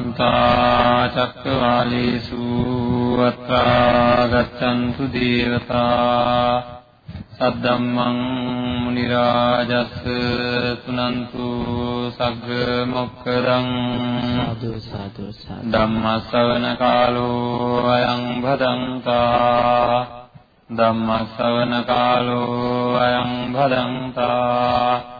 සමන්තා චක්කවාලේසු අත්‍රා ගච්ඡන්තු දේවතා සද්දම්මං මුනි රාජස් තුනන්තු සග්ග මොක්කරං සාදු සාදු සාදු ධම්ම ශ්‍රවණ කාලෝ අයං භදංතා ධම්ම ශ්‍රවණ කාලෝ අයං භදංතා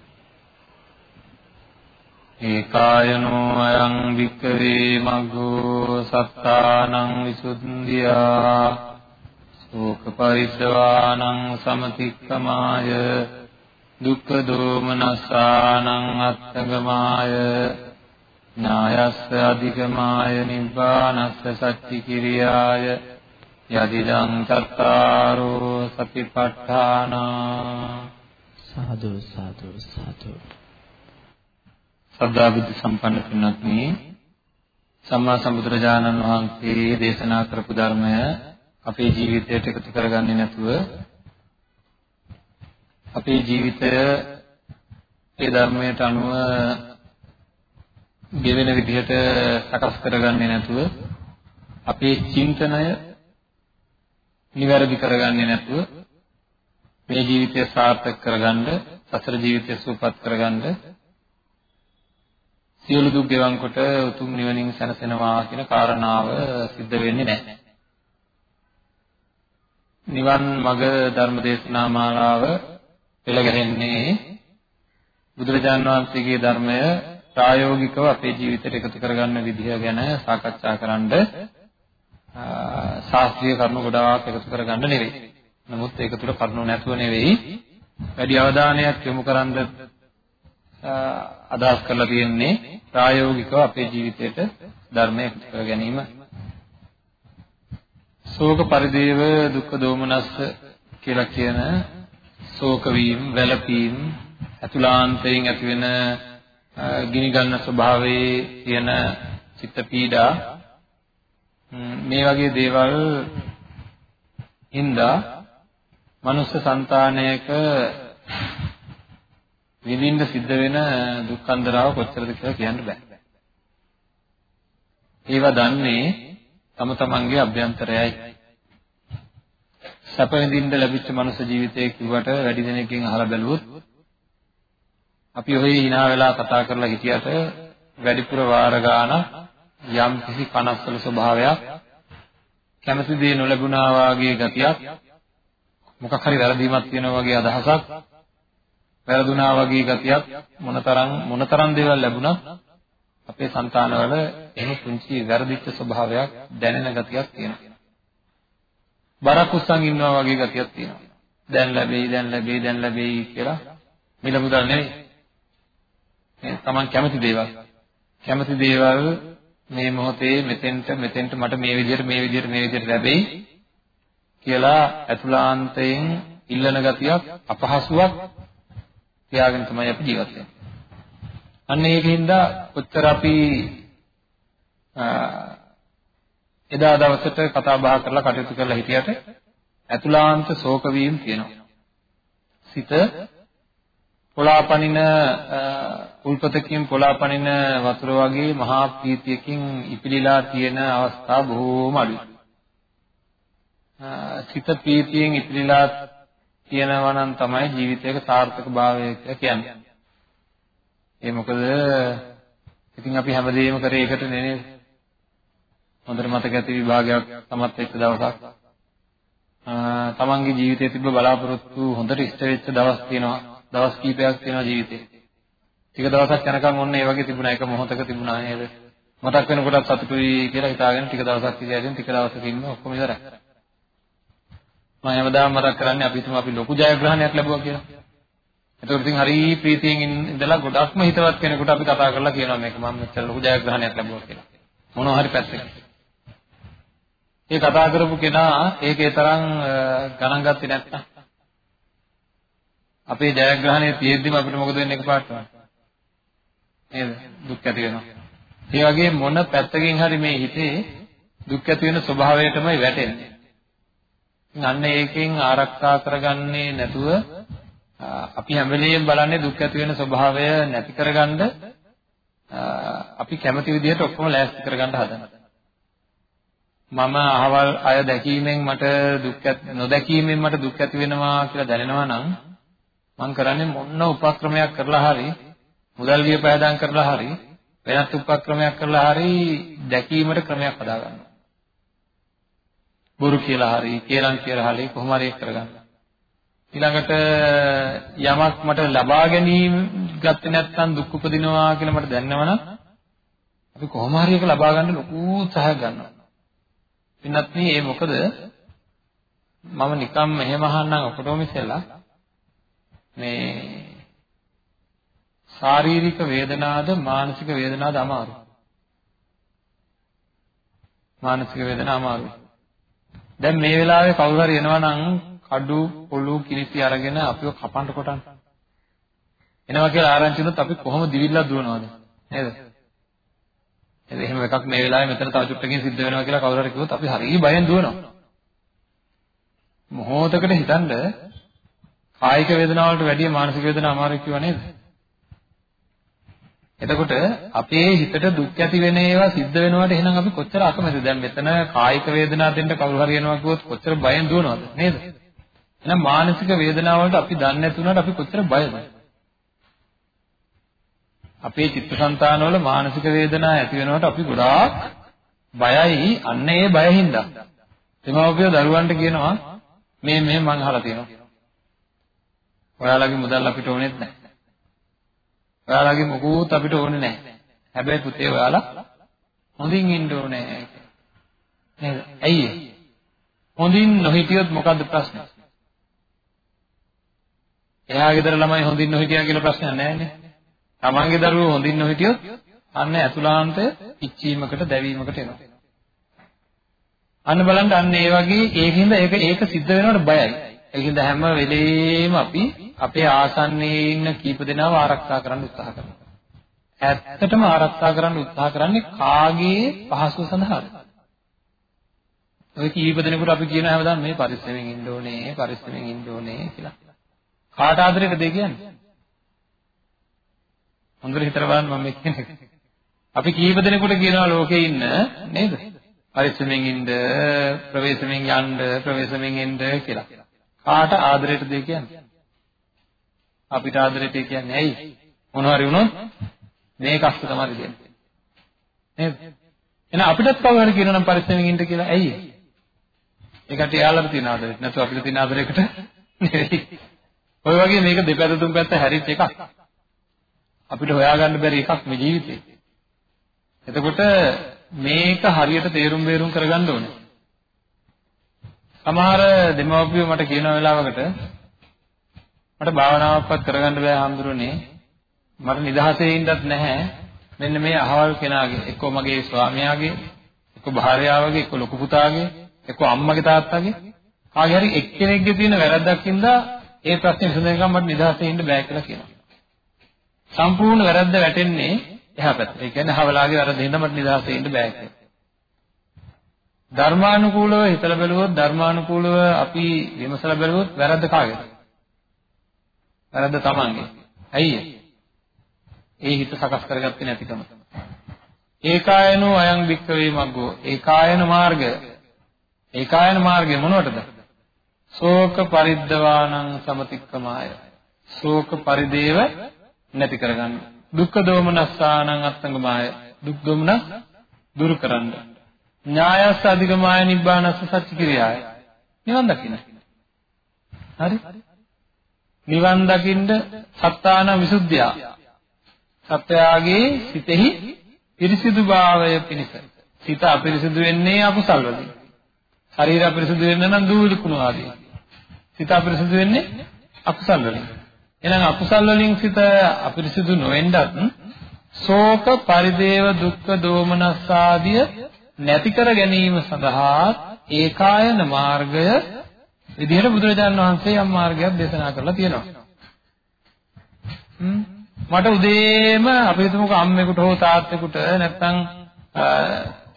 ඒකායනෝ අයං වික්කවේ මග්ගෝ සත්තානං විසුද්ධියා ශෝක පරිද්දවානං සමතික්කමාය දුක්ඛ දෝමනසානං අත්තගමාය ඥායස්ස අධිගමාය නිබ්බානස්ස සච්චි කිරියාය යදිදං චත්තාරෝ සතිපට්ඨාන සාදු සාදු සාදු. සද්ධා බුද්ධ සම්පන්න පින්වත්නි සම්මා සම්බුදුරජාණන් වහන්සේ දේශනා කරපු ධර්මය අපේ ජීවිතයට එකතු කරගන්නේ නැතුව අපේ ජීවිතය ඒ ධර්මයට අනුව ගෙවෙන විදිහට සකස් කරගන්නේ නැතුව අපේ චින්තනය නිවැරදි කරගන්නේ නැතුව මේ ජීවිතය සාර්ථක කරගන්න සතර ජීවිතය සූපපත් කරගන්න සියලු දුක් ගෙවන් කොට උතුම් නිවනින් සැනසෙනවා කියන කාරණාව सिद्ध වෙන්නේ නැහැ. නිවන් මඟ ධර්ම දේශනා මාලාව පෙළ ගැහෙන්නේ බුදුරජාණන් වහන්සේගේ ධර්මය ප්‍රායෝගිකව අපේ ජීවිතයට එකතු කරගන්න විදිහ ගැන සාකච්ඡා කරන්න ශාස්ත්‍රීය කරුණු ගොඩාක් එකතු කරගන්න නෙවෙයි. නමුත් ඒක තුල කරුණු නැතුව නෙවෙයි වැඩි අවධානයක් යොමු කරන්න අදහස් කරලා තියෙන්නේ ප්‍රායෝගිකව අපේ ජීවිතයට ධර්මය එකතු කර ගැනීම. ශෝක පරිදේව දුක්ඛ දෝමනස්ස කියලා කියන ශෝක වීම, වැළපීම්, අතුලාන්තයෙන් ඇතිවෙන ගිනි ගන්න ස්වභාවයේ තියෙන චිත්ත පීඩා මේ වගේ දේවල් හින්දා මනුස්ස సంతානයක විඳින්න සිද්ධ වෙන දුක් අන්දරාව කොච්චරද කියලා කියන්න බෑ. ඒවා දන්නේ තම තමන්ගේ අභ්‍යන්තරයයි. සැප විඳින්න ලැබිච්ච මනුස්ස ජීවිතය කිව්වට වැඩි දෙනෙක්ගෙන් අහලා බැලුවොත් අපි ඔහේ hina වෙලා කතා කරලා හිටියට වැඩිපුර වාර ගාන යම් කිසි කනස්සල ස්වභාවයක් කැමති දේ නොලැබුණා වාගේ ගතියක් මොකක් හරි වැරදීමක් තියෙනවා වගේ අදහසක් වැරදුනා වගේ ගතියක් මොනතරම් මොනතරම් දේවල් ලැබුණත් අපේ సంతානවල එහෙම පුංචි වැරදිච්ච ස්වභාවයක් දැනෙන ගතියක් තියෙනවා. බරක් උස්සන් ඉන්නවා වගේ ගතියක් තියෙනවා. දැන් ලැබෙයි දැන් ලැබෙයි දැන් ලැබෙයි කියලා මිල මුදල් නෙවෙයි. මේ Taman කැමති දේවල්. කැමති දේවල් මේ මොහොතේ මෙතෙන්ට මෙතෙන්ට මට මේ විදිහට මේ විදිහට මේ විදිහට ලැබෙයි කියලා අතුලාන්තයෙන් ඉල්ලන ගතියක් අපහසුයක් තියාගෙන තමයි අපි ජීවත් වෙන්නේ. අන්න ඒකින්ද කොච්චර අපි එදා දවසට කතා බහ කරලා කටයුතු කරලා හිටියට අතුලාන්ත ශෝක වීම තියෙනවා. සිත පොළාපනින උල්පතකින් පොළාපනින වතුර වගේ මහා ප්‍රීතියකින් ඉපිලිලා තියෙන අවස්ථා බොහෝම අඩුයි. සිත ප්‍රීතියෙන් ඉපිලිලා තියෙනවා නම් තමයි ජීවිතයක සාර්ථකභාවය කියලා කියන්නේ. ඒ මොකද ඉතින් අපි හැමදේම කරේ ඒකට නෙනේ. හොඳට මතක ඇති විභාගයක් තමත් එක්ක දවසක් තමන්ගේ ජීවිතයේ තිබ්බ බලාපොරොත්තු හොඳට ඉෂ්ට වෙච්ච දවස් තියෙනවා. දවස් කීපයක් තියෙනවා ජීවිතේ. ටික දවසක් යනකම් ඔන්න ඒ වගේ තිබුණා එක මොහොතක තිබුණා නේද? මතක් වෙනකොටත් සතුටුයි කියලා හිතාගෙන ටික දවසක් ඉඳලා ටික දවසක ඉන්න ඔක්කොම ඉවරයි. මම හැමදාම මතක් කරන්නේ අපි තුම අපි ලොකු ජයග්‍රහණයක් ලැබුවා කියලා. එතකොට ඉතින් හරි ප්‍රීතියෙන් ඉඳලා ගොඩක්ම හිතවත් කෙනෙකුට අපි කතා කරලා කියනවා මේක මම මෙච්චර ලොකු ජයග්‍රහණයක් ලැබුවා කියලා. මොනවා හරි පැත්තකින්. ඒ කතා කරපු කෙනා ඒකේ තරම් ගණන් ගත්තේ නැත්නම් අපේ ජයග්‍රහණය තියෙද්දිම අපිට මොකද වෙන්නේ එකපාරටම? නේද? දුක් ඇති වෙනවා. ඒ වගේ මොන පැත්තකින් හරි මේ හිතේ දුක් ඇති වෙන ස්වභාවයටමයි වැටෙන්නේ. අන්න ඒකෙන් ආරක්ෂා කරගන්නේ නැතුව අපි හැම වෙලෙම බලන්නේ දුක් ඇති වෙන ස්වභාවය නැති කරගන්න අපි කැමති විදිහට ඔක්කොම ලෑස්ති කරගන්න හදනවා. මම අහවල් අය දැකීමෙන් මට දුක් නොදැකීමෙන් මට දුක් ඇති වෙනවා කියලා දැනෙනවා නම් මම කරන්නේ මොන උපක්‍රමයක් කරලා හරි මුදල් විය පෑදම් කරලා හරි වෙනත් උපක්‍රමයක් කරලා හරි දැකීමට ක්‍රමයක් හදාගන්නවා. බොරු කියලා හරි, කේලම් කියලා හරි කොහොම හරි කරගන්න. ඊළඟට යමක් මට ලබා ගැනීම ගත්තේ නැත්නම් දුක් උපදිනවා කියලා මට දැනනවනම් අපි කොහොම හරි ඒක ලබා ගන්න ලොකු උත්සාහයක් ගන්නවා. පින්නත් මේ මොකද මම නිකම් මෙහෙම අහන්නම් ඔකටම ඉස්සෙල්ලා මේ ශාරීරික වේදනාද මානසික වේදනාද අමාරු මානසික වේදනා අමාරුයි දැන් මේ වෙලාවේ කවුරු හරි එනවා නම් කඩු පොළු කිලිසි අරගෙන අපිව කපන්න කොටන්න එනවා කියලා ආරංචි වුණොත් අපි කොහොම දිවිල්ලක් දුවනවද? නේද? එහෙම එකක් මේ වෙලාවේ මෙතන තව චුට්ටකින් සිද්ධ වෙනවා කියලා කවුරු හරි කිව්වොත් අපි හරිය බයෙන් දුවනවා. මොහොතකට හිතන්න කායික වේදනාවලට වැඩිය මානසික වේදනා අමාරුයි කියව නේද? එතකොට අපේ හිතට දුක් ඇති වෙන ඒවා සිද්ධ වෙනවට එහෙනම් අපි කොච්චර අකමැතිද? දැන් මෙතන කායික වේදනා දෙන්න කවුරු හරි එනවා කිව්වොත් කොච්චර බයෙන් දුවනවද නේද? එහෙනම් මානසික වේදනාව වලට අපි දන්නේ නැති වුණාට අපි කොච්චර බයද? අපේ චිත්තසංතානවල මානසික වේදනා ඇති වෙනවට අපි ගොඩාක් බයයි අන්න ඒ බය හින්දා. දෙමව්පියෝ දරුවන්ට කියනවා මේ මේ මං අහලා තියෙනවා. ඔයාලගේ මුදල් අපිට ඕනෙත් නැහැ. ඔයාලගේ මොකුත් අපිට ඕනේ නැහැ. හැබැයි පුතේ ඔයාලා හොඳින් ඉන්න ඕනේ නේද? ඇයි හොඳින් නොහිටියොත් මොකද්ද ප්‍රශ්නේ? එයා ගෙදර ළමයි හොඳින් නොහිටියා කියලා ප්‍රශ්නයක් නැහැනේ. තමන්ගේ දරුවෝ හොඳින් නොහිටියොත් අන්න ඇතුළාන්තය පිච්චීමකට දැවීමකට එනවා. අන්න බලන්න අන්න ඒ වගේ ඒකින්ද ඒක ඒක සිද්ධ වෙනවට බයයි. ඒකින්ද හැම වෙලේම අපි අපේ ආසන්නයේ ඉන්න කීප දෙනාව ආරක්ෂා කරන්න උත්සාහ කරනවා. ඇත්තටම ආරක්ෂා කරන්න උත්සාහ කරන්නේ කාගේ පහසුව සඳහාද? ඔය කීප දෙනෙකුට අපි කියන හැමදාම මේ පරිස්සමෙන් ඉන්න ඕනේ, පරිස්සමෙන් ඉන්න ඕනේ කියලා. කාට ආදරේද කියන්නේ? හොඳට හිතලා බලන්න මම මේ කියන්නේ. අපි කීප දෙනෙකුට කියනවා ලෝකේ ඉන්න නේද? පරිස්සමෙන් ඉන්න, ප්‍රවේශමෙන් යන්න, ප්‍රවේශමෙන් එන්න කියලා. කාට ආදරයටද කියන්නේ? අපිට ආදරයට කියන්නේ ඇයි? මොනවා හරි වුණොත් මේක අස්ස තමයි දෙන්නේ. නේද? එහෙනම් අපිටත් කවුරු හරි කියනවා නම් පරිස්සමෙන් ඉන්න කියලා ඇයි? ඒකට එයාලට තියෙන ආදරෙත් නැතු අපිට තියෙන ආදරයකට නෙවෙයි. ඔය වගේ මේක දෙපැත්ත තුන් පැත්ත හැරිච්ච එකක්. අපිට හොයාගන්න බැරි එකක් මේ ජීවිතේ. එතකොට මේක හරියට තේරුම් බේරුම් කරගන්න ඕනේ. සමහර දෙමව්පියෝ මට කියන වෙලාවකට මට භාවනාවක්වත් කරගන්න බෑ හාමුදුරනේ. මට නිදහසේ ඉන්නත් නැහැ. මෙන්න මේ අහවල් කෙනාගේ එක්ක මගේ ස්වාමියාගේ එක්ක භාර්යාවගේ එක්ක ලොකු පුතාගේ එක්ක අම්මගේ තාත්තගේ කාගේ හරි එක්කෙනෙක්ගේ තියෙන වැරද්දක් හින්දා ඒ ප්‍රශ්නේ විසඳනකම් මට නිදහසේ ඉන්න බෑ කියලා කියනවා. සම්පූර්ණ වැරද්ද වැටෙන්නේ එහා පැත්තට. ඒ කියන්නේ හවලාගේ වැරද්ද හින්දා මට නිදහසේ ඉන්න බෑ කියලා. ධර්මානුකූලව හිතලා බැලුවොත් ධර්මානුකූලව අපි විමසලා බැලුවොත් වැරද්ද කාගේද? වැරද්ද තමන්ගේ. ඇයි ඒ හිත සකස් කරගත්තේ නැතිකම. ඒකායනෝ අයං වික්කවේ මග්ගෝ ඒකායන මාර්ගය. ඒකායන මාර්ගය මොනවටද? ශෝක පරිද්දවානං සමතික්කමාය. ශෝක පරිදේව නැති කරගන්න. දුක්ඛ දෝමනස්සානං අත්තංගමාය. දුක් දෝමනස් දුරු කරන්න. ඥායස්ස අධිගමාය නිබ්බානස්ස සච්ච කිරියාය. නිවන් දකින්න. හරි? නිවන් දකින්න සත්තාන විසුද්ධිය. සත්‍යයාගේ සිතෙහි පිරිසිදුභාවය පිණිස. සිත අපිරිසිදු වෙන්නේ අකුසල් වලින්. ශරීර අපිරිසිදු වෙන්න නම් දූලි කුණු ආදී. සිත අපිරිසිදු වෙන්නේ අකුසල් වලින්. එහෙනම් අකුසල් වලින් සිත අපිරිසිදු නොවෙන්නත් ශෝක පරිදේව දුක්ඛ දෝමනස්සාදිය නැති කර ගැනීම සඳහා ඒකායන මාර්ගය විදිහට බුදුරජාණන් වහන්සේ යම් මාර්ගයක් දේශනා කරලා තියෙනවා. මට උදේම අපි හිතමුකෝ අම්මෙකුට හෝ තාත්තෙකුට නැත්නම්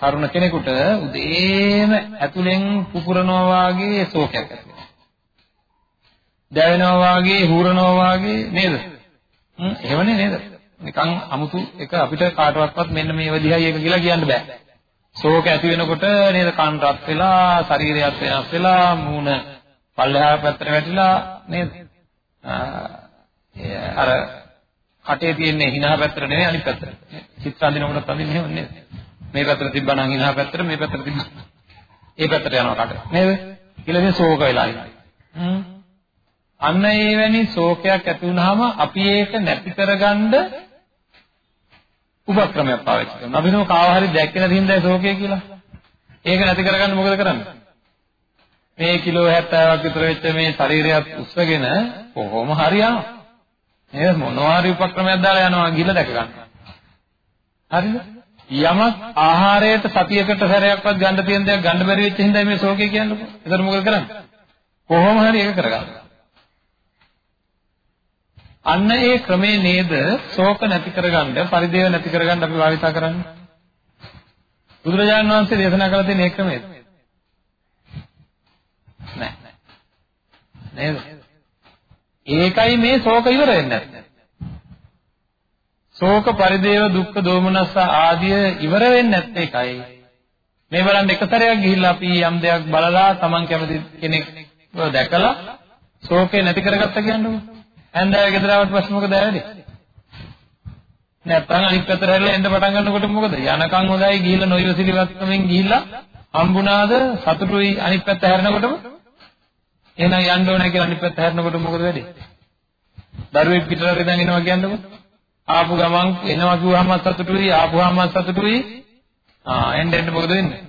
තරුණ කෙනෙකුට උදේම ඇතුලෙන් පුපුරනවා වාගේ ශෝකයක් ඇති වෙනවා. දැවෙනවා වාගේ, හූරනවා වාගේ නේද? හ්ම් එහෙමනේ නේද? නිකන් අමුතු එක අපිට කාටවත්වත් මෙන්න මේ විදිහයි එක කියලා කියන්න බෑ. ශෝක ඇති වෙනකොට නේද කන් රත් වෙලා, ශරීරයත් වෙනස් වෙලා, මූණ පල්ලෙහා පැත්තට වැටිලා නේද? අර කටේ තියෙන හිනා පැත්තට නෙවෙයි අනිත් පැත්තට. සිත් අඳිනකොටත් අඳින්නේ එහෙම නේද? මේ පැත්තට තිබ්බනම් හිනා පැත්තට මේ පැත්තට තිබ්බා. ඒ පැත්තට යනවා කට. නේද? කියලා ඉතින් ශෝක වෙලා ඉන්නවා. අන්න ඒ වැනි ශෝකයක් ඇති වුනහම අපි ඒක නැති කරගන්න උපක්‍රමයක් පාවිච්චි කරනවා. අපි නෝ කාව හරි දැක්කේ නැති හින්දායි ශෝකය කියලා. ඒක නැති කරගන්න මොකද කරන්නේ? මේ කිලෝ 70ක් විතර වෙච්ච මේ ශරීරයත් උස්සගෙන කොහොම හරි යනවා. නේද මොනවා හරි උපක්‍රමයක් දාලා යනවා ගිහලා දැක ගන්න. හරිද? යමක් ආහාරයට සතියකට සැරයක්වත් ගන්න තියෙන දෙයක් ගන්න බැරි වෙච්ච හින්දා මේ ශෝකය කියන්නේ. ඒතර මොකද කරන්නේ? කොහොම හරි ඒක කරගන්න. අන්න ඒ ක්‍රමේ නේද ශෝක නැති කරගන්න, පරිදේව නැති කරගන්න අපි භාවිතා කරන්නේ. බුදුරජාණන් වහන්සේ දේශනා කළ තියෙන ඒ ක්‍රමයද? නෑ. නේද? ඒකයි මේ ශෝක ඉවර වෙන්නේ නැත්තේ. ශෝක පරිදේව දුක්ඛ දෝමනස්ස ආදිය ඉවර වෙන්නේ නැත්තේ ඒකයි. මේ බලන්න එක සැරයක් ගිහිල්ලා අපි යම් දෙයක් බලලා Taman කැමති කෙනෙක් දැකලා ශෝකේ නැති කරගත්ත කියන්නේ. හන්දෑව ගෙදර ආවට පස්සේ මොකද වෙන්නේ? නැත්තම් අනිත් පැත්තට හැරිලා එන්න පටන් ගන්නකොට මොකද? යනකම් හොඳයි ගිහිල්ලා නොයවසිලිවත්කමෙන් ගිහිල්ලා හම්බුණාද සතුටුයි අනිත් පැත්ත හැරෙනකොටම එහෙනම් යන්න ඕනේ කියලා අනිත් පැත්ත හැරෙනකොට මොකද වෙන්නේ? දරුවෙක් පිටරට ඉඳන් එනවා කියන්නකො. ආපු ගමන් එනවා කිව්වහම සතුටුයි ආපුවාම සතුටුයි. ආ එන්න එන්න මොකද වෙන්නේ?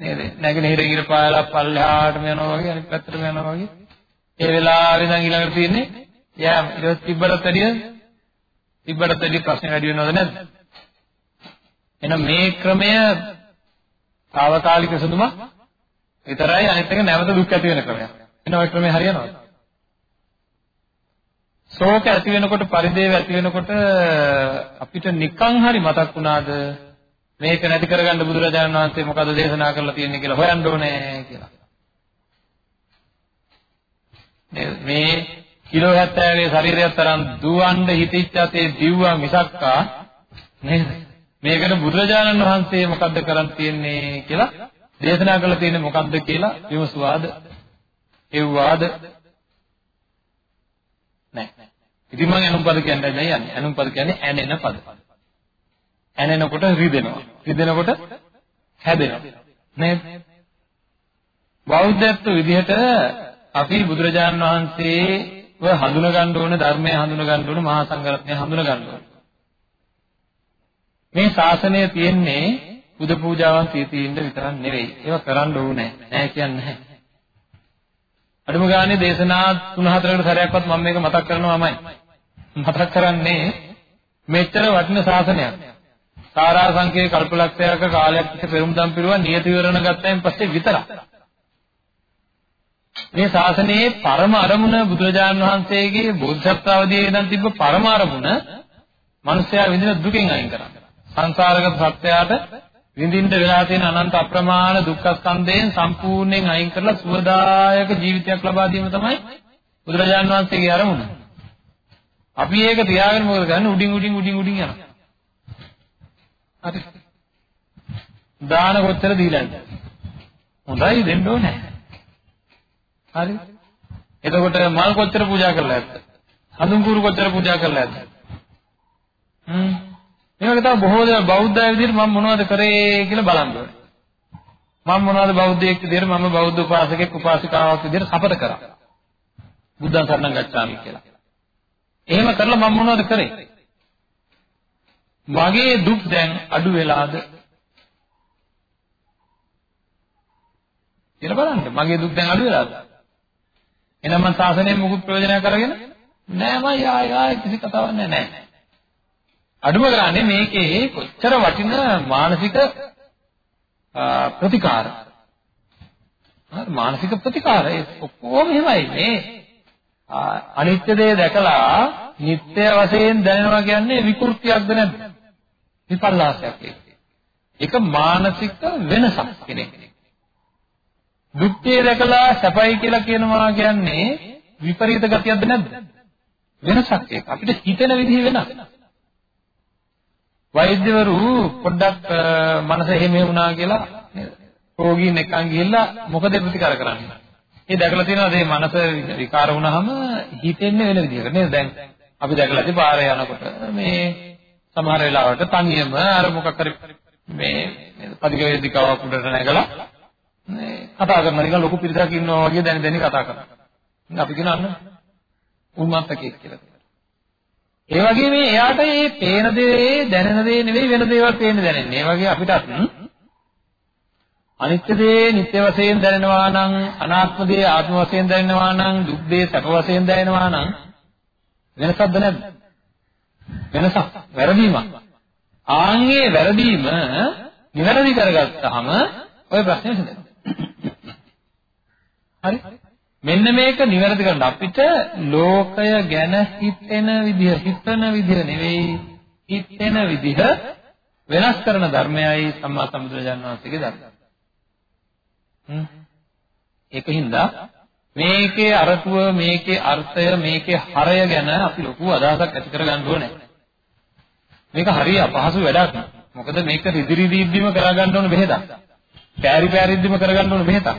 නේද? නැගෙනහිර ඉර පායලා පල්ලෙහාටම යනවා වගේ අනිත් පැත්තටම යනවා වගේ. ඒ වෙලාවෙ ඉඳන් ඊළඟට තියෙන්නේ යෑම. ඊට පස්සේ තිබ්බට වැඩිය තිබ්බට වැඩිය ප්‍රශ්න වැඩි වෙනවද නැද්ද? එහෙනම් මේ ක්‍රමය తాවකාලික සුදුමක් විතරයි අනිත් එක නැවත දුක් ඇති වෙන ක්‍රමයක්. එන ඔය ක්‍රමේ හරියනවද? ශෝක ඇති වෙනකොට පරිදේව ඇති වෙනකොට අපිට නිකන් හරි මතක් වුණාද මේක නැති කරගන්න බුදුරජාණන් වහන්සේ මොකද දේශනා කරලා තියෙන්නේ කියලා හොයන්න ඕනේ කියලා. මේ කිලෝ 70 ගේ ශරීරයක් තරම් දුවන්න හිතිච්ච අතේ දිව්වා මිසක්කා නේද? මේකට බුදුරජාණන් වහන්සේ මොකද්ද කරන් තියන්නේ කියලා දේශනා කරලා තියෙන්නේ මොකක්ද කියලා විමසුවාද? එව්වාද? නැහැ. ඉතින් මම ඇනුම් පද කියන්නේ නැහැ යන්නේ. ඇනුම් පද කියන්නේ ඇනෙන පද. ඇනෙනකොට රිදෙනවා. රිදෙනකොට හැදෙනවා. නේද? බෞද්ධත්ව විදිහට අපි බුදුරජාණන් වහන්සේව හඳුන ගන්න ඕන ධර්මය හඳුන ගන්න ඕන මහා සංඝරත්නය හඳුන ගන්න ඕන. මේ ශාසනය තියෙන්නේ පුද පූජාවන් තීතියින්ද විතරක් නෙවෙයි. ඒවා කරන්න ඕනේ. නෑ කියන්නේ නැහැ. අඩුම ගානේ දේශනා 3-4කට සැරයක්වත් මම මේක මතක් කරනවාමයි. මතක් කරන්නේ මෙච්චර වටින ශාසනයක්. සාරාර සංකේ කල්පලක්ෂයක කාලයක් තිස්සේ පෙරමුදම් පිරුවා නියත විවරණ ගත්තයින් පස්සේ විතරක්. මේ ශාසනයේ පරම අරමුණ බුදුරජාණන් වහන්සේගේ බෝධිසත්ව අවදීයේ ඉඳන් තිබ්බ පරම අරමුණ මිනිස්යා විඳින දුකෙන් අයින් කරන්න. සංසාරගත සත්‍යයට විඳින්න වෙලා තියෙන අනන්ත අප්‍රමාණ දුක්ඛ ස්කන්ධයෙන් සම්පූර්ණයෙන් අයින් කරලා සුවදායක ජීවිතයක් ලබා දීම තමයි බුදුරජාණන් වහන්සේගේ අරමුණ. අපි ඒක තියාගෙන මොකද කරන්නේ? උඩින් උඩින් උඩින් උඩින් යනවා. හරි. දාන කොච්චර දීලාද? හොඳයි දෙන්න ඕනේ. හරි. එතකොට මල් කොච්චර පූජා කරලා ඇද්ද? හඳුන් කුරු කොච්චර පූජා කරලා ඇද්ද? හ්ම් මේ වගේ තමයි බොහෝ දේවල් බෞද්ධය විදිහට මම මොනවද කරේ කියලා බලන්න ඕනේ. මම මොනවද බෞද්ධයෙක් විදිහට මම බෞද්ධ උපාසකෙක් උපාසිකාවක් විදිහට සපත කරා. බුද්ධං සරණං ගච්ඡාමි කියලා. එහෙම කරලා මම මොනවද කරේ? මගේ දුක් දැන් අඩු වෙලාද? කියලා බලන්න. මගේ දුක් දැන් අඩු වෙලාද? එහෙනම් මම සාසනයෙන් මුකුත් ප්‍රයෝජනයක් අරගෙන නෑ මම ආය ආය කිසි කතාවක් නෑ නෑ. අඩුම ගානේ මේකේ කොච්චර වටින මානසික ප්‍රතිකාර. හරි මානසික ප්‍රතිකාර. ඒ ඔක්කොම එහෙමයි. මේ අනිත්‍ය දේ දැකලා නිත්‍ය වශයෙන් දැනෙනවා කියන්නේ විකෘතියක්ද නැද්ද? විපල්ලාසයක් ඒක මානසික වෙනසක් කෙනෙක්. දුක්ඛය දැකලා සැපයි කියලා කියනවා කියන්නේ විපරීත ගතියක්ද නැද්ද? වෙනසක් ඒක. අපිට හිතෙන විදිහ වෙනස්. වෛද්‍යවරු පොඩ්ඩක් මනස එහෙම වුණා කියලා රෝගීන් එක්කන් ගිහිල්ලා මොකද ප්‍රතිකාර කරන්නේ? ඒ දැකලා තියෙනවා මේ මනස විකාර වුණාම හිතෙන්නේ වෙන විදිහකට නේද? දැන් අපි දැකලා ඉතින් පාරේ යනකොට මේ සමහර වෙලාවට තනියම අර මොකක් හරි මේ පදික වේදිකාවක් උඩට නැගලා මේ කතා කරන නිකන් ලොකු පිරිසක් ඉන්නවා වගේ දැන දැන කතා කරනවා. අපි කියන අන්න උන්මත්තකෙක් කියලා. ඒ වගේ මේ එයාට මේ පේන දේ දැනෙන දේ නෙවෙයි වෙන දේවල් පේන්න දැනෙන්නේ. ඒ වගේ අපිටත් අනිත්‍ය දේ නිත්‍ය වශයෙන් දැනෙනවා නම් අනාත්ම දේ ආත්ම වශයෙන් දැනෙනවා නම් දුක් දේ සැප වශයෙන් දැනෙනවා නම් වෙනසක්ද නැද්ද? වෙනසක්. වැරදීමක්. ආන්ගේ වැරදීම නිවැරදි කරගත්තාම ওই ප්‍රශ්නේ විසඳෙනවා. හරි? මෙන්න මේක නිවැරදි කරන්න අපිට ලෝකය ගැන හිතෙන විදිහ හිතන විදිහ නෙවෙයි හිතෙන විදිහ වෙනස් කරන ධර්මයයි සම්මා සම්බුදුරජාණන් වහන්සේගේ ධර්මය. හ්ම්. ඒකින්ද මේකේ අරතුව මේකේ අර්ථය මේකේ හරය ගැන අපි ලොකු අදහසක් ඇති කරගන්න ඕනේ. මේක හරිය අපහසු වැඩක්. මොකද මේක රිදි රිදි ඉද්දිම කරගන්න ඕන බෙහෙතක්. පෑරි පෑරි ඉද්දිම කරගන්න ඕන බෙහෙතක්.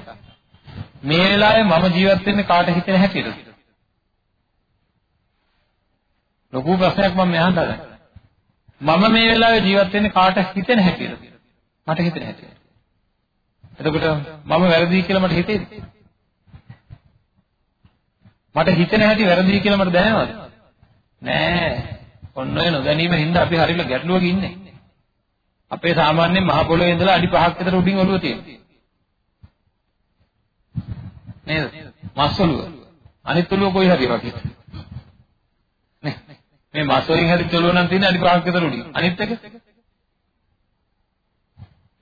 මේ වෙලාවේ මම ජීවත් වෙන්නේ කාට හිතෙන හැටියද? ලොකු ප්‍රශ්නයක් මම මෙහාට හදන්නේ. මම මේ වෙලාවේ ජීවත් වෙන්නේ කාට හිතෙන හැටියද? මට හිතෙන හැටියද? එතකොට මම වැරදි කියලා මට හිතේද? මට හිතෙන හැටි වැරදි කියලා මට දැනෙනවද? නෑ. ඔන්න ඔය නොදැනීම හින්දා අපි හරියට ගැටලුවක ඉන්නේ. අපේ සාමාන්‍යයෙන් මහ පොළොවේ ඉඳලා අඩි 5ක් විතර උඩින් ඔළුව තියෙනවා. නේද? මස් ඔළුව. අනිත් ඔළුව කොයි හරි වගේ. නේ. මේ මස් වලින් හැදිච්ච ඔළුව නම් තියෙන අඩි 5ක් විතර උඩින්. අනිත් එක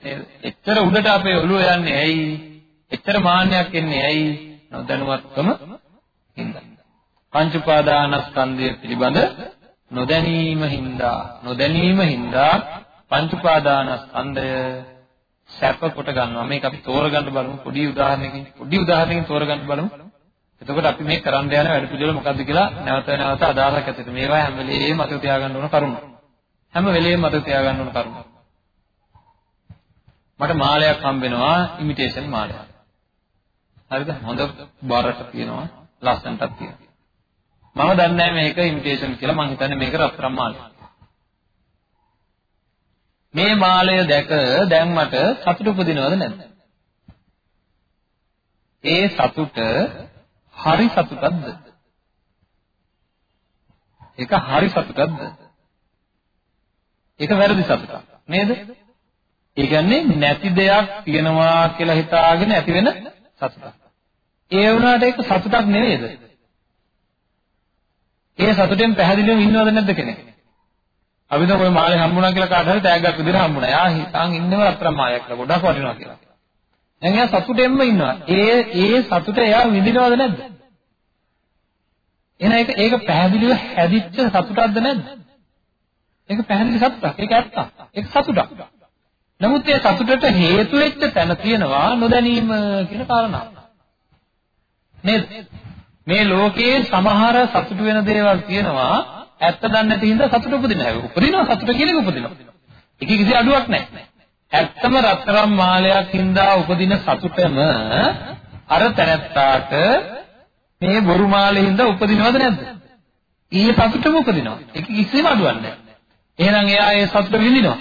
නේද? එච්චර උඩට අපේ ඔළුව යන්නේ ඇයි? එච්චර මාන්නයක් එන්නේ ඇයි? නොදැනුවත්කම හින්දා. පංච උපාදානස්කන්ධය පිළිබඳ නොදැනීම හින්දා නොදැනීම හින්දා පංච උපාදානස්කන්ධය සැප කොට ගන්නවා. මේක අපි තෝරගන්න බලමු පොඩි උදාහරණයකින්. පොඩි උදාහරණයකින් තෝරගන්න බලමු. එතකොට අපි මේ කරන්න යන වැඩ පිළිවෙල මොකද්ද කියලා නැවත නැවත අදාළක් ඇතුළත මේවා හැම වෙලේම මතක තියාගන්න ඕන කරුණු. හැම වෙලේම මතක තියාගන්න ඕන කරුණු. මට මාලයක් හම්බ වෙනවා ඉමිටේෂන් මාලයක්. හරිද? හොඳ බරට තියෙනවා, ලස්සනටත් තියෙනවා. මම දන්නේ මේක ඉමිටේෂන් කියලා මං හිතන්නේ මේක රත්තරන් මාලයක්. මේ මාලය දැක දැන් මට සතුට උපදිනවද නැද්ද? ඒ සතුට හරි සතුටක්ද? ඒක හරි සතුටක්ද? ඒක වැරදි සතුටක් නේද? ඒ කියන්නේ නැති දෙයක් තියෙනවා කියලා හිතාගෙන ඇති වෙන සතුටක්. ඒ වුණාට ඒක සතුටක් නෙවෙයිද? ඒ සතුටෙන් පැහැදිලිවම ඉන්නවද නැද්ද කෙනෙක්? අපි දැන් ওই මාළේ හම්බුණා කියලා කාට හරි තෑග්ගක් විදිහට හම්බුණා. යා හිතාන් ඉන්නව අත්‍තරම් මාලයක් කියලා ගොඩක් වටිනවා කියලා. දැන් එයා සතුටෙන්ම ඉන්නවා. ඒ ඒ සතුට එයා විඳිනවද නැද්ද? එහෙනම් ඒක ඒක පැහැදිලිව හැදිච්ච සතුටක්ද නැද්ද? ඒක පැහැදිලි සතුටක්. ඒක ඇත්තක්. ඒක සතුටක්. නමුත් ඒ සතුටට හේතු වෙච්ච තැන තියෙනවා නොදැනීම කියන කාරණාව. නේද? මේ ලෝකයේ සමහර සතුට වෙන දේවල් තියෙනවා ඇත්ත දන්නේ නැති හින්දා සතුට උපදින හැබැයි උපදිනවා සතුට කියන එක උපදිනවා. ඒක කිසි අඩුවක් නැහැ. ඇත්තම රත්තරන් මාලයක් හින්දා උපදින සතුටම අර තැනැත්තාට මේ බොරු මාලේ හින්දා උපදිනවද නැද්ද? ඊයේ සතුටම උපදිනවා. ඒක කිසිම අඩුවක් නැහැ. එහෙනම් එයා ඒ සතුට විඳිනවා.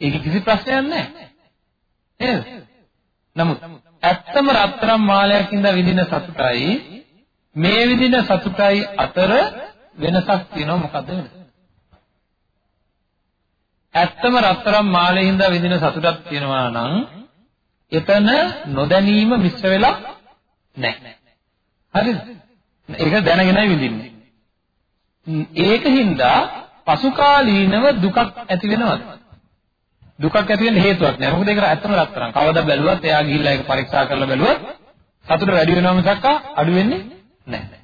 ඒක කිසි ප්‍රශ්නයක් නැහැ. නේද? නමුත් ඇත්තම රත්තරන් මාලයක් හින්දා විඳින සතුටයි මේ විඳින සතුටයි අතර වෙනසක් තියෙනවා මොකද්ද වෙනස? ඇත්තම රත්තරන් මාලේ හින්දා විඳින සතුටක් තියෙනවා නම් එතන නොදැනීම මිශ්‍ර වෙලා නැහැ. හරිද? ඒක දැනගෙනයි විඳින්නේ. ඒකින්ද පසුකාලීනව දුකක් ඇති වෙනවද? දුකක් ඇති වෙන්න හේතුවක් නෑ. මොකද ඒකට ඇත්තම රත්තරන්. කවදා බැලුවත් එයා ගිහිල්ලා ඒක පරීක්ෂා කරලා බැලුවත් සතුට වැඩි වෙනව මිසක් අඩු වෙන්නේ නැහැ.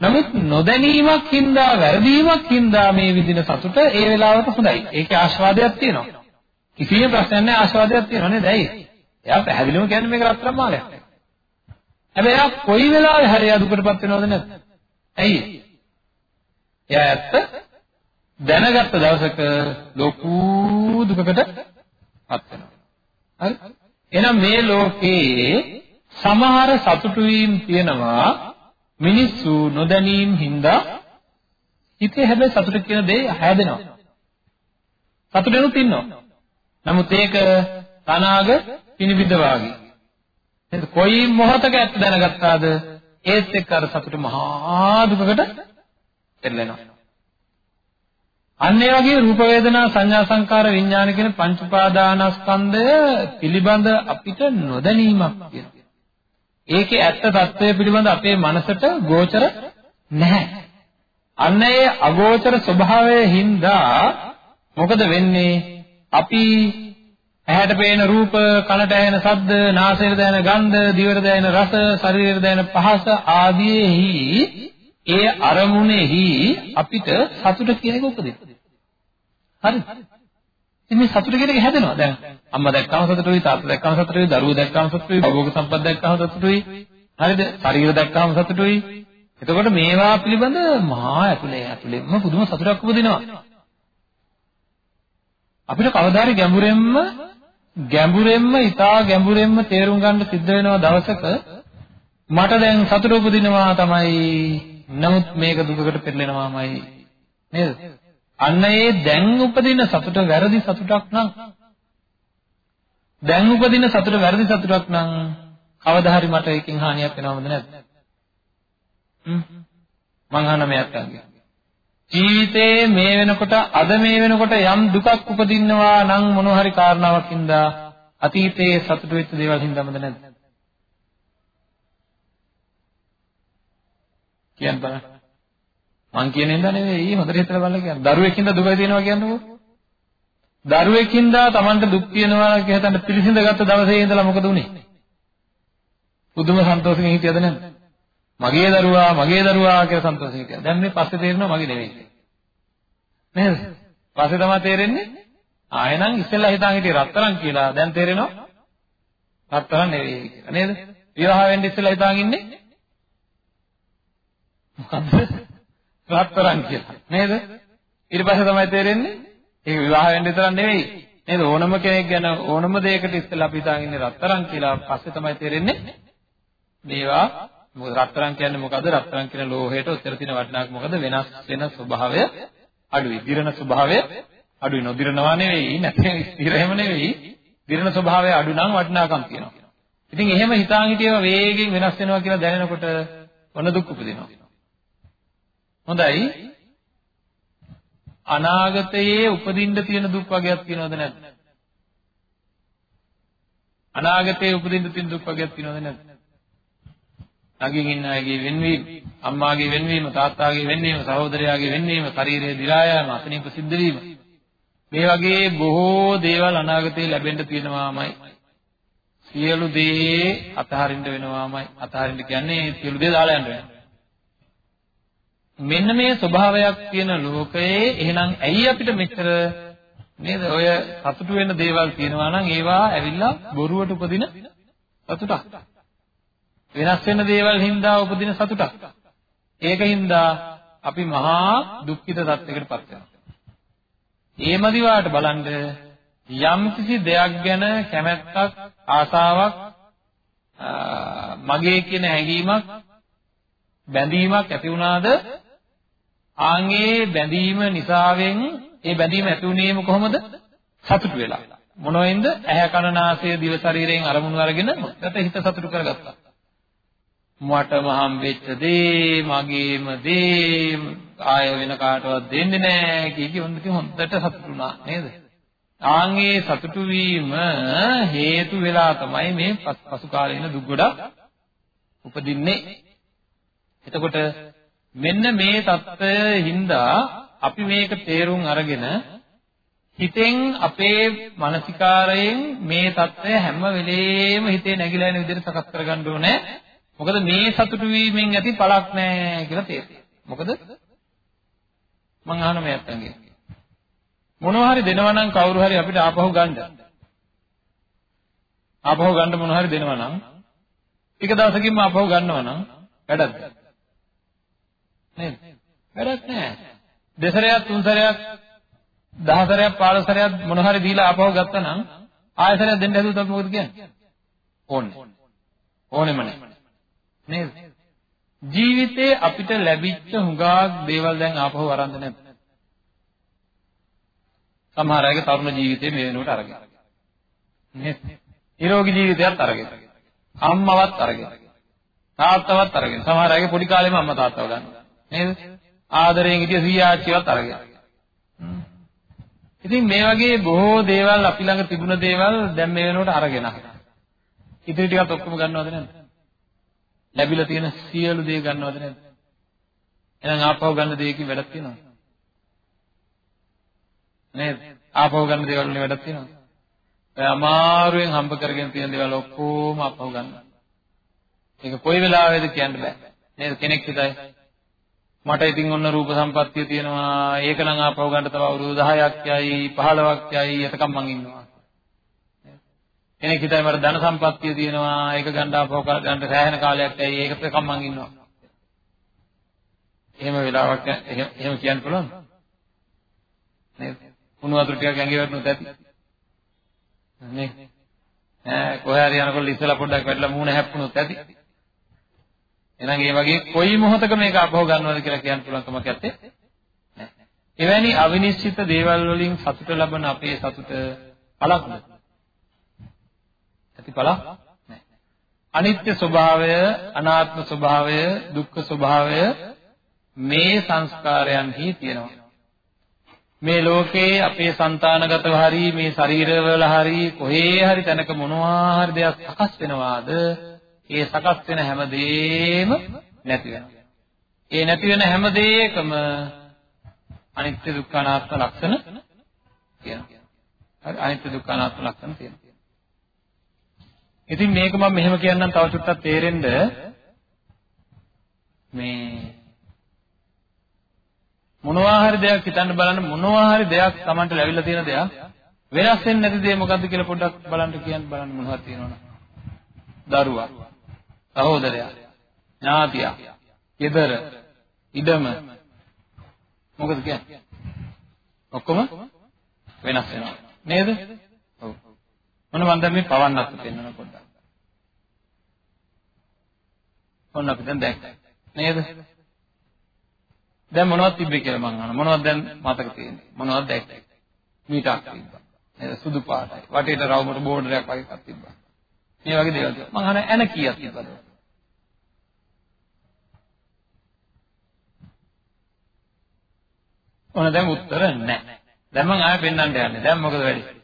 නමුත් නොදැනීමක් හින්දා වැරදීමක් හින්දා මේ විදින සතුට ඒ වෙලාවට හොඳයි. ඒකේ ආස්වාදයක් තියෙනවා. කිසිම ප්‍රශ්නයක් නැහැ ආස්වාදයක් තියෙනවා නේද? ඇයි? එයා පැහැදිලිවම කියන්නේ මේක රත්තරන් මාලයක්. හැබැයි එයා කොයි වෙලාවෙ හරි එයා දුකටපත් වෙනවද නැද්ද? ඇයි? එයා ඇත්ත දැනගත්ත දවසක ලොකු දුකකටපත් වෙනවා. හරි? එහෙනම් මේ ලෝකේ සමහර සතුටු වීම තියෙනවා මිනිස්සු නොදැනීම් හින්දා හිතේ හැබැයි සතුට කියන දේ හැදෙනවා. සතුටෙනුත් ඉන්නවා. නමුත් ඒක තනාග පිනිබිඳ වාගේ. නේද? කොයි මොහතක ඇත්ත දැනගත්තාද ඒත් එක්ක අර සතුට මහා දුකකට පෙරලෙනවා. අන්න ඒ වගේ රූප වේදනා සංඥා සංකාර විඥාන කියන පංච උපාදානස්කන්ධය පිළිබඳ අපිට නොදැනීමක් තියෙනවා. ඒකේ ඇත්ත తත්වය පිළිබඳ අපේ මනසට ගෝචර නැහැ. අන්න ඒ අගෝචර ස්වභාවයේ හින්දා මොකද වෙන්නේ? අපි ඇහැට පේන රූප, කනට ඇහෙන ශබ්ද, නාසයට දැනෙන ගන්ධ, දිවට දැනෙන රස, ශරීරයට දැනෙන පහස ආදීෙහි ඒ අරමුණෙහි අපිට සතුට කියන එක උපදිනවා. හරි. ඉතින් මේ සතුට කියන එක හැදෙනවා. දැන් අම්මා දැක්කම සතුටුයි, තාත්තා දැක්කම සතුටුයි, දරුවෝ දැක්කම සතුටුයි, භෝග සම්පත් දැක්කම සතුටුයි. හරිද? ශරීර දැක්කම සතුටුයි. එතකොට මේවා පිළිබඳ මහා ඇතුලේ ඇතුලෙන්ම පුදුම සතුටක් උපදිනවා. අපිට කවදාරි ගැඹුරෙන්ම ගැඹුරෙන්ම ඊටා ගැඹුරෙන්ම තේරුම් ගන්න සිද්ධ වෙනවා දවසක මට දැන් සතුට උපදිනවා තමයි නමුත් මේක දුකකට පෙරලෙනවාමයි නේද අන්න ඒ දැන් උපදින සතුට වැරදි සතුටක් නම් දැන් උපදින සතුට වැරදි සතුටක් නම් කවදා හරි මට ඒකෙන් හානියක් වෙනවද නැද්ද මං අහන මෙයක් අහන්නේ ජීවිතේ මේ වෙනකොට අද මේ වෙනකොට යම් දුකක් උපදින්නවා නම් මොන හරි කාරණාවක් හින්දා අතීතයේ සතුට වෙච්ච දේවල් හින්දාමද නැද්ද? කියන්න බලන්න. මං කියන හින්දා නෙවෙයි හොඳට හිතලා බලන්න කියන්නේ. දරුවෙක් හින්දා දුක තියෙනවා කියන්නකෝ. දරුවෙක් හින්දා Tamanට දුක් තියෙනවා කියලා හිතන්න පිළිසිඳ ගත්ත දවසේ ඉඳලා මොකද උනේ? පුදුම සන්තෝෂෙකින් හිටියද නැද්ද? මගේ දරුවා මගේ දරුවා කියලා සන්තෝෂයෙන් හිටියා. දැන් මේ පස්සේ තේරෙනවා මගේ නෙවෙයි කියලා. නේද? පස්සේ තමයි තේරෙන්නේ ආයෙනම් ඉස්සෙල්ලා හිතාන් හිටියේ රත්තරන් කියලා. දැන් තේරෙනවා රත්තරන් නෙවෙයි කියලා. නේද? විවාහ වෙන්න ඉස්සෙල්ලා හිතාන් ඉන්නේ මොකද්ද? රත්තරන් කියලා. නේද? ඊට පස්සේ තමයි තේරෙන්නේ ඒක විවාහ වෙන්න විතරක් නෙවෙයි. නේද? ඕනම කෙනෙක් ගැන ඕනම දෙයකට ඉස්සෙල්ලා අපි හිතාන් ඉන්නේ රත්තරන් කියලා. පස්සේ තමයි තේරෙන්නේ මේවා මොකද රත්තරන් කියන්නේ මොකද්ද? රත්තරන් කියන ලෝහයට උත්තර තියෙන වටිනාකම මොකද? වෙනස් වෙන ස්වභාවය අඩුයි. දිරන ස්වභාවය අඩුයි. නොදිරනවා නෙවෙයි, නැත්නම් ස්ථිර එහෙම නෙවෙයි. දිරන ස්වභාවය අඩු නම් වටිනාකම් තියෙනවා. ඉතින් එහෙම හිතාන් හිටියව වේගෙන් වෙනස් වෙනවා කියලා දැනෙනකොට ඔන්න දුක් උපදිනවා. හොඳයි. අනාගතයේ උපදින්න තියෙන දුක් වර්ගයක් තියෙනවද නැද්ද? අනාගතයේ උපදින්න තියෙන දුක් වර්ගයක් තියෙනවද නැද්ද? ළඟින් ඉන්න අයගේ වෙන්වීම, අම්මාගේ වෙන්වීම, තාත්තාගේ වෙන්වීම, සහෝදරයාගේ වෙන්වීම, ශරීරයේ දි รา යාම, අසනීප සිද්ධ වීම. මේ වගේ බොහෝ දේවල් අනාගතේ ලැබෙන්න තියෙනවාමයි. සියලු දේ අතහරින්න වෙනවාමයි. අතහරින්න කියන්නේ සියලු දේ දාලා යන්න වෙනවා. මෙන්න මේ ස්වභාවයක් තියෙන ලෝකයේ එහෙනම් ඇයි අපිට මෙච්චර නේද ඔය සතුටු වෙන දේවල් තියෙනවා නම් ඒවා ඇවිල්ලා බොරුවට උපදින සතුටක්. වෙනස් වෙන දේවල් හින්දා උපදින සතුටක්. ඒකින්දා අපි මහා දුක්ඛිත තත්යකටපත් වෙනවා. ඒ මදිවාට බලන්න යම් කිසි දෙයක් ගැන කැමැත්තක් ආසාවක් මගේ කියන හැඟීමක් බැඳීමක් ඇති වුණාද ආන්ගේ බැඳීම නිසාවෙන් ඒ බැඳීම ඇති වුණේම කොහොමද සතුට වෙලා මොනෙන්ද ඇහැ කන නාසය දිව ශරීරයෙන් අරමුණු අරගෙන හිත හිත සතුට කරගත්තා මටම හම්බෙච්ච දේ මගේම දේ ආය වෙන කාටවත් දෙන්නේ නැහැ කිය කි හොඳට හොඳට සතුටුනා නේද? ආන්ගේ සතුටු වීම හේතු වෙලා තමයි මේ පසු කාලේන දුක් ගොඩක් උපදින්නේ. එතකොට මෙන්න මේ தত্ত্বය හින්දා අපි මේක තේරුම් අරගෙන හිතෙන් අපේ මානසිකාරයෙන් මේ தত্ত্বය හැම වෙලේම හිතේ නැగిලා යන විදිහට සකස් කරගන්න ඕනේ. මොකද මේ සතුටු වීමෙන් ඇති පළක් නැහැ කියලා තේරෙනවා. මොකද මං අහන මේ අත්තන්ගේ මොනවා හරි දෙනවා නම් කවුරු හරි අපිට ආපහු ගන්න. ආපහු ගන්න මොනවා හරි දෙනවා නම් ටික දවසකින්ම ආපහු ගන්නවා නම් වැඩක්ද? නේද? වැඩක් නැහැ. දෙසරයක් තුන්සරයක් දහසරයක් පාළොසරයක් මොන හරි දීලා ආපහු ගත්තා නම් ආයසරයක් දෙන්න හැදුවොත් අපි මොකද කියන්නේ? ඕනේ. ඕනෙම නැහැ. නේද? ජීවිතේ අපිට ලැබිච්ච හුඟක් දේවල් දැන් ආපහු අරන්ද නැද්ද? සමහර අයගේ තරුණ ජීවිතේ මේ වෙනුවට අරගෙන. නේද? නිරෝගී ජීවිතයත් අරගෙන. අම්මවත් අරගෙන. තාත්තවත් අරගෙන. සමහර අයගේ පොඩි කාලෙම අම්මා තාත්තව ගන්නවා. නේද? ආදරයෙන් හිටිය සීයාච්චිවත් අරගෙන. ඉතින් මේ වගේ බොහෝ දේවල් අපි ළඟ තිබුණ දේවල් දැන් මේ වෙනකොට අරගෙන. ඉතින් ටිකත් ඔක්කොම ගන්නවද නැද්ද? ලැබිලා තියෙන සියලු දේ ගන්නවද නැද්ද? එහෙනම් ආපහු ගන්න දෙයකින් වැඩක් තියෙනවද? නේද? ආපහු ගන්න දේවල් වලින් වැඩක් තියෙනවද? ඔය අමාරුවෙන් හම්බ කරගෙන තියෙන දේවල් ඔක්කොම ආපහු ගන්න. ඒක කොයි වෙලාවෙද කියන්න බෑ. නේද? කෙනෙක් හිතයි මට ඉතින් ඔන්න රූප සම්පත්තිය තියෙනවා. ඒක නම් ආපහු ගන්න තව අවුරුදු 10ක් යයි 15ක් යයි එතකම් මං ඉන්නවා. කෙනෙක් හිතයි මට ධන සම්පත්තිය තියෙනවා. ඒක ගන්න ආපහු ගන්න සෑහෙන කාලයක් යයි ඒකට එතකම් මං ඉන්නවා. එහෙම වෙලාවක් එහෙම කියන්න පුළුවන් නේද? උණු වතුර ටිකක් ඇඟේ වැටුනොත් ඇති. නේ? ඈ කොහේ හරි යනකොට ඉස්සලා පොඩ්ඩක් වැටලා මූණ හැප්පුණොත් ඇති. එහෙනම් ඒ වගේ කොයි මොහොතක මේක අපහව ගන්නවද කියලා කියන්න පුළුවන් කමක් නැත්තේ. එවැනි අවිනිශ්චිත දේවල් වලින් සතුට ලබන අපේ සතුට පළක් නෑ. ඇති පළක් නෑ. අනිත්‍ය ස්වභාවය, අනාත්ම ස්වභාවය, දුක්ඛ ස්වභාවය මේ සංස්කාරයන්හි තියෙනවා. මේ ලෝකේ අපේ సంతානගතව හරි මේ ශරීරවල හරි කොහේ හරි තැනක මොනවා හරි දෙයක් සකස් වෙනවාද ඒ සකස් වෙන හැම දෙෙම නැති වෙනවා. ඒ නැති වෙන හැම දෙයකම අනිත්‍ය දුක්ඛ අනාත්ම ලක්ෂණ තියෙනවා. හරි අනිත්‍ය දුක්ඛ අනාත්ම ලක්ෂණ තියෙනවා. ඉතින් මේක මම මෙහෙම කියන්නම් තව චුට්ටක් තේරෙන්න මේ මොනවා හරි දෙයක් හිතන්න බලන්න මොනවා හරි දෙයක් Tamanට ලැබිලා තියෙන දෙයක් වෙනස් වෙන්නේ නැති දේ මොකද්ද කියලා පොඩ්ඩක් බලන්න කියන්න බලන්න මොනවද තියෙනවද? දරුවා සහෝදරයා, ඥාතියා, ගෙදර, ඉඩම මොකද කියන්නේ? ඔක්කොම වෙනස් වෙනවා. නේද? ඔව්. මොන මන් දැන් මේ පවන්නත් පෙන්වන පොඩ්ඩක්. ඔන්න අපි දැන් දැක්කා. නේද? දැන් මොනවද තිබ්බේ කියලා මං අහනවා. මොනවද දැන් මතක තියෙන්නේ? මොනවද දැක්කේ? මීටක් තිබ්බා. නේද? සුදු පාටයි. වටේට රවුමට බෝඩරයක් වගේ එකක් තිබ්බා. මේ වගේ දේවල් තිබ්බා. මං අහන එන කීයක් තිබ්බද? ඔන්න දැන් උත්තර නැහැ. දැන් මම ආයෙ පෙන්වන්න යන්නේ. දැන් මොකද වෙන්නේ?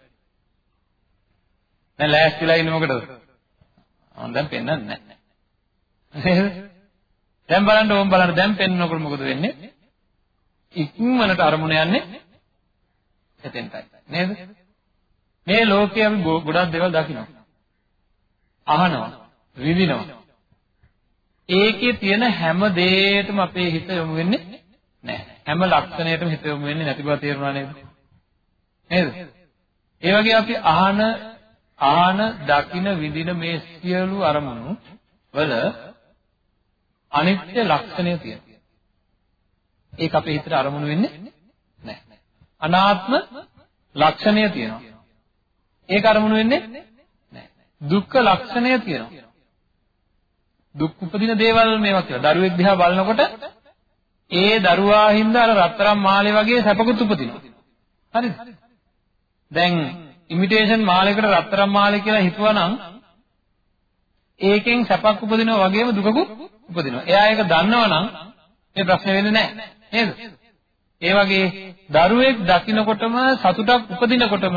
දැන් ලෑස්තිලා ඉන්නේ මොකටද? මම දැන් පෙන්වන්නේ නැහැ. නේද? දැන් බලන්න ඕම් බලන්න දැන් පෙන්වනකොට මොකද වෙන්නේ? ඉක්මනට අරමුණ යන්නේ එතෙන්ටයි. නේද? මේ ලෝකයේ අපි ගොඩක් දේවල් දකිනවා. අහනවා, විඳිනවා. ඒකේ තියෙන හැම දෙයකටම අපේ හිත යොමු වෙන්නේ නැහැ. හැම ලක්ෂණයකටම හිත යොමු වෙන්නේ නැති බව තේරුණා නේද? නේද? ඒ වගේ අපි අහන ආන දකින විඳින මේ සියලු අරමුණු වල අනිත්‍ය ලක්ෂණය තියෙනවා. ඒක අපේ හිතට අරමුණු වෙන්නේ නැහැ. අනාත්ම ලක්ෂණය තියෙනවා. ඒක අරමුණු වෙන්නේ නැහැ. දුක්ඛ ලක්ෂණය තියෙනවා. දුක් උපදින දේවල් මේවා කියලා. දරුවෙක් දිහා බලනකොට ඒ දරුවා හින්දා අර රත්තරන් මාලේ වගේ සැපකුත් උපදිනවා. හරිද? දැන් ඉමිටේෂන් මාලයකට රත්තරන් මාලේ කියලා හිතුවනම් ඒකෙන් සැපක් උපදිනවා වගේම දුකකුත් උපදිනවා. එයා ඒක දන්නවනම් මේ ප්‍රශ්නේ වෙන්නේ නැහැ. නේද? ඒ වගේ දරුවෙක් දකින්නකොටම සතුටක් උපදිනකොටම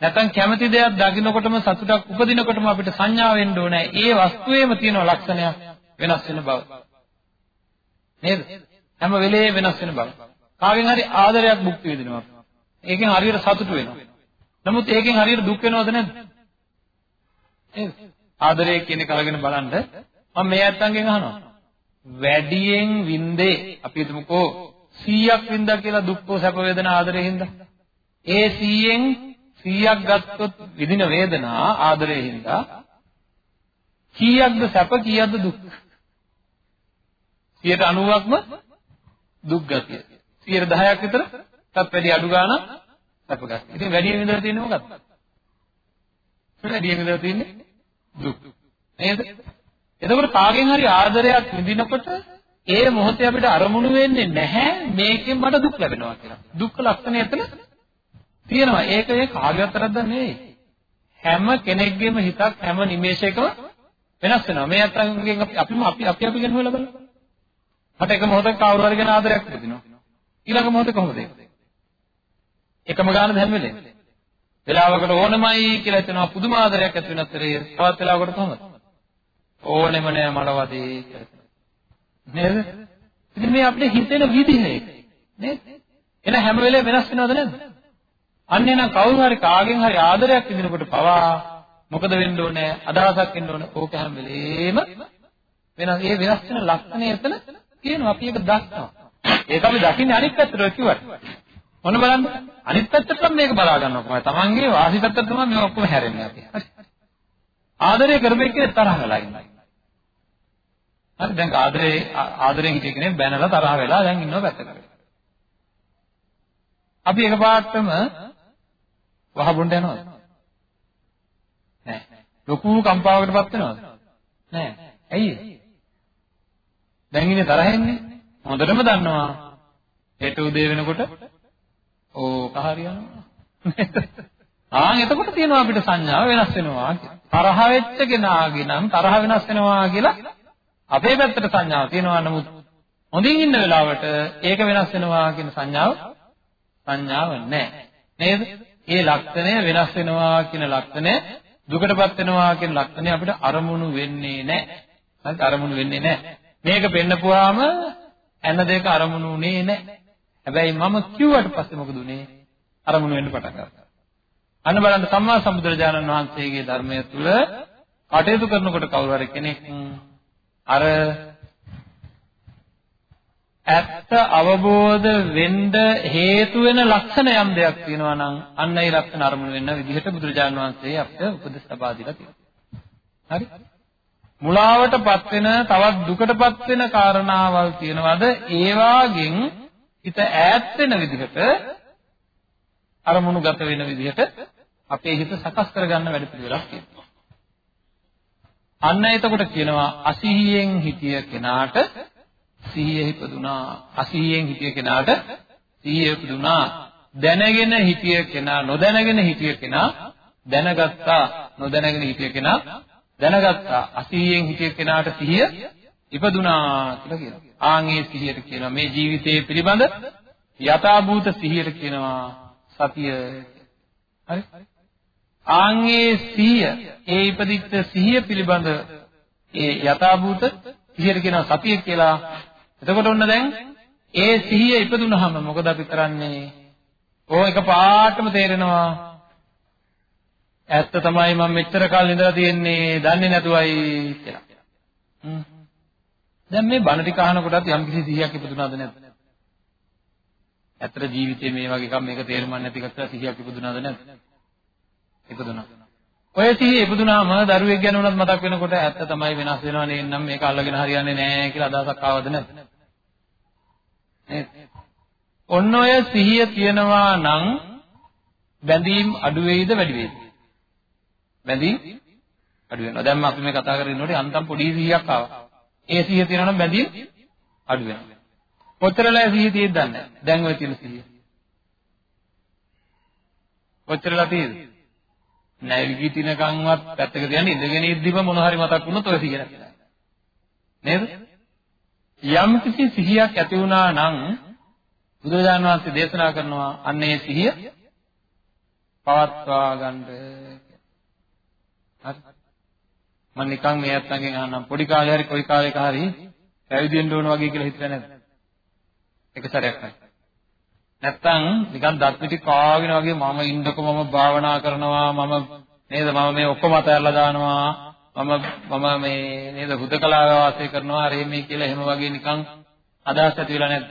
නැත්නම් කැමති දෙයක් දකින්නකොටම සතුටක් උපදිනකොටම අපිට සංඥා වෙන්න ඕනේ. ඒ වස්තුවේම තියෙන ලක්ෂණයක් වෙනස් වෙන බව. නේද? හැම වෙලේම වෙනස් වෙන බව. කාගෙන් හරි ආදරයක් භුක්ති විඳිනවා. ඒකෙන් හරියට සතුටු වෙනවා. නමුත් ඒකෙන් හරියට දුක් වෙනවද නැද්ද? නේද? ආදරය කියන එක අරගෙන බලන්න මම මේ ඇත්තන්ගෙන් අහනවා. වැඩියෙන් වින්දේ අපි හිතමුකෝ 100ක් වින්දා කියලා දුක්ඛෝ සැප වේදනා ආදරේ හින්දා. ඒ 100න් 100ක් ගත්තොත් විඳින වේදනා ආදරේ හින්දා කීයක්ද සැප කීයක්ද දුක්? 90%ක්ම දුක් ගතිය. 10%ක් විතර තත් වැඩි අඩු ගාණක් සැප ගතිය. ඉතින් වැඩියෙන් විඳලා තියෙන්නේ මොකක්ද? වැඩියෙන් විඳලා තියෙන්නේ දුක්. නේද? එතකොට කාගෙන් හරි ආදරයක් විඳිනකොට ඒ මොහොතේ අපිට අරමුණු වෙන්නේ නැහැ මේකෙන් මට දුක් ලැබෙනවා කියලා. දුක්ඛ ලක්ෂණය එතන තියෙනවා. ඒක ඒ කාගේවත් තරද්ද නෙවෙයි. හැම කෙනෙක්ගේම හිතක් හැම නිමේෂයකම වෙනස් වෙනවා. මේ අත්ංගෙන් අපි අපිම අපි අපි අපි ගැන හොයලා බලන්න. මට එක මොහොතක කවුරු හරි ගැන ආදරයක් උපදිනවා. ඊළඟ මොහොතේ කොහොමද ඒක? එකම ගානද හැම වෙලේම. වෙලාවකට ඕනමයි කියලා හිතනවා පුදුම ආදරයක් ඇති වෙනත් තවත් වෙලාවකට කොහොමද? ඕනෙම නෑ මලවදී කියලා. නේද? ඉතින් මේ අපිට හිතෙන විදිහ ඒක. නේද? එන හැම වෙලේම වෙනස් වෙනවද නැද්ද? අන්න එනම් කවුරු හරි කාගෙන් හරි ආදරයක් විඳිනකොට පවා මොකද වෙන්න ඕනේ? අදහසක් එන්න ඕනේ. ඕක හැම වෙලේම වෙනස්. ඒ වෙනස් වෙන ලක්ෂණය එතන තියෙනවා. අපි ඒක දක්නවා. ඒක අපි දකින්නේ අනිත් පැත්තට කිව්වට. මොන බලන්න අනිත් පැත්තට මේක බලා ගන්නවා කොහොමද? Tamange වාසි පැත්තට තමයි මේ ඔක්කොම හැරෙන්නේ අපි. හරි. ආදරය කරපෙන්නේ තරහ වෙලා ඉන්නවා. හරි දැන් ආදරේ ආදරෙන් හිටිය කෙනෙක් බැනලා තරහ වෙලා දැන් ඉන්නව පැත්තකට. අපි එකපාරටම වහබොන්න යනවද? නෑ. ලොකු කම්පාවකටපත් වෙනවද? නෑ. ඇයි දැන් ඉන්නේ තරහෙන්නේ. හොඳටම දන්නවා. හෙට උදේ වෙනකොට ඕක හරියනවා. ආන් එතකොට තියෙනවා අපිට සංඥාව වෙනස් වෙනවා. තරහ වෙච්ච කෙනාගේ නම් තරහ වෙනස් වෙනවා කියලා අපේ පැත්තට සංඥාව තියෙනවා නමුත් හොඳින් ඉන්න වෙලාවට ඒක වෙනස් වෙනවා කියන සංඥාව සංඥාව නැහැ. නේද? ඒ ලක්ෂණය වෙනස් වෙනවා කියන ලක්ෂණය දුකටපත් වෙනවා කියන ලක්ෂණය අපිට අරමුණු වෙන්නේ නැහැ. හරිද? අරමුණු වෙන්නේ නැහැ. මේක පෙන්නපුවාම ඇන දෙක අරමුණු උනේ නැහැ. හැබැයි මම කිව්වට පස්සේ මොකද උනේ? අරමුණු වෙන්න පටන් ගත්තා. අන්න බලන්න සම්මා සම්බුදුරජාණන් වහන්සේගේ ධර්මය තුල කටයුතු කරනකොට කවුරු හරි කෙනෙක් අර ඇත්ත අවබෝධ වෙන්න හේතු වෙන ලක්ෂණ යම් දෙයක් තියෙනවා නම් අන්න ඒ ලක්ෂණ අරමුණු වෙන්න විදිහට බුදුරජාණන් වහන්සේ අපිට උපදෙස් ලබා දීලා තියෙනවා. හරි? මුලාවටපත් වෙන තවත් දුකටපත් වෙන කාරණාවල් තියෙනවද? ඒ වාගෙන් හිත ඈත් වෙන විදිහට අරමුණු ගත වෙන විදිහට අපේ හිත සකස් කරගන්න වැඩ පිළිවෙලක් තියෙනවා. අන්න එතකොට කියනවා අසිහියෙන් හිතිය කෙනාට සිහිය ඉපදුනා අසිහියෙන් හිතිය කෙනාට සිහිය ඉපදුනා දැනගෙන හිතිය කෙනා නොදැනගෙන හිතිය කෙනා දැනගත්තා නොදැනගෙන හිතිය කෙනා දැනගත්තා. අසිහියෙන් හිතිය කෙනාට සිහිය ඉපදුනා කියලා කියනවා. ආන්ගේ සිහියට කියනවා මේ ජීවිතයේ පිළිබඳ යථාභූත සිහියට කියනවා සතිය. හරි? ආන්ගේ සිහිය ඒ ඉපදිච්ච සිහිය පිළිබඳ ඒ යථාභූත සිහියට කියනවා සතිය කියලා. එතකොට ඔන්න දැන් ඒ සිහිය ඉපදුනහම මොකද අපි කරන්නේ? ඕ එක පාටම තේරෙනවා. ඇත්ත තමයි මම මෙච්චර කල් ඉඳලා තියෙන්නේ දන්නේ නැතුවයි කියලා. දැන් මේ බණ ටික අහනකොටත් යම්කිසි සිහියක් ඉපදුනාද නැද්ද? ඇත්තට ජීවිතේ මේ වගේ එකක් මේක තේරුම් නැති කතා සිහියක් ඉපදුනාද නැද්ද? ඉපදුනා. ඔය සිහිය ඉපදුනාම දරුවෙක් ගැන උනත් මතක් වෙනකොට ඇත්ත තමයි වෙනස් වෙනව නේනම් මේක අල්ලගෙන හරියන්නේ නැහැ කියලා අදහසක් ආවද නැද්ද? නේද? ඔන්න ඔය සිහිය තියනවා නම් බැඳීම් අඩු වෙයිද වැඩි වෙයිද? බැඳීම් අඩු වෙනවා. දැන් අපි මේ කතා කරගෙන ඉන්නකොට අන්තම් පොඩි සිහියක් ආවා. ඒ සිහිය තියනවා නම් බැඳීම් අඩු වෙනවා. කොතරලා සිහිය තියෙද්ද දන්නේ නැහැ. දැන් ඔය තියෙන සිහිය. කොතරලා තියෙද? නැවිගිටිනකන්වත් පැත්තක තියන්නේ ඉඳගෙන ඉද්දිම මොන හරි මතක් වුණොත් ඔය සිහිය නැහැ. නේද? යම් කිසි සිහියක් ඇති වුණා නම් බුදුරජාණන් වහන්සේ දේශනා කරනවා අන්න ඒ සිහිය පවත්වා ගන්න හරි. මම නිකන් මේ අත්තන්ගෙන් අහන්නම්. පොඩි කාලේ හරි කොයි කාලයක හරි පැවිදි වෙන්න ඕන වගේ කියලා හිතලා නැද්ද? එක සැරයක් හරි නැත්තම් නිකන් දත් පිටි කාගෙන වගේ මම ඉන්නකො මම භාවනා කරනවා මම නේද? මම මේ ඔක්කොම අතහැරලා දානවා. මම මම මේ නේද? හුදකලා වාසය කරනවා. හරි මේ කියලා එහෙම වගේ නිකන් අදහස් ඇති වෙලා නැද්ද?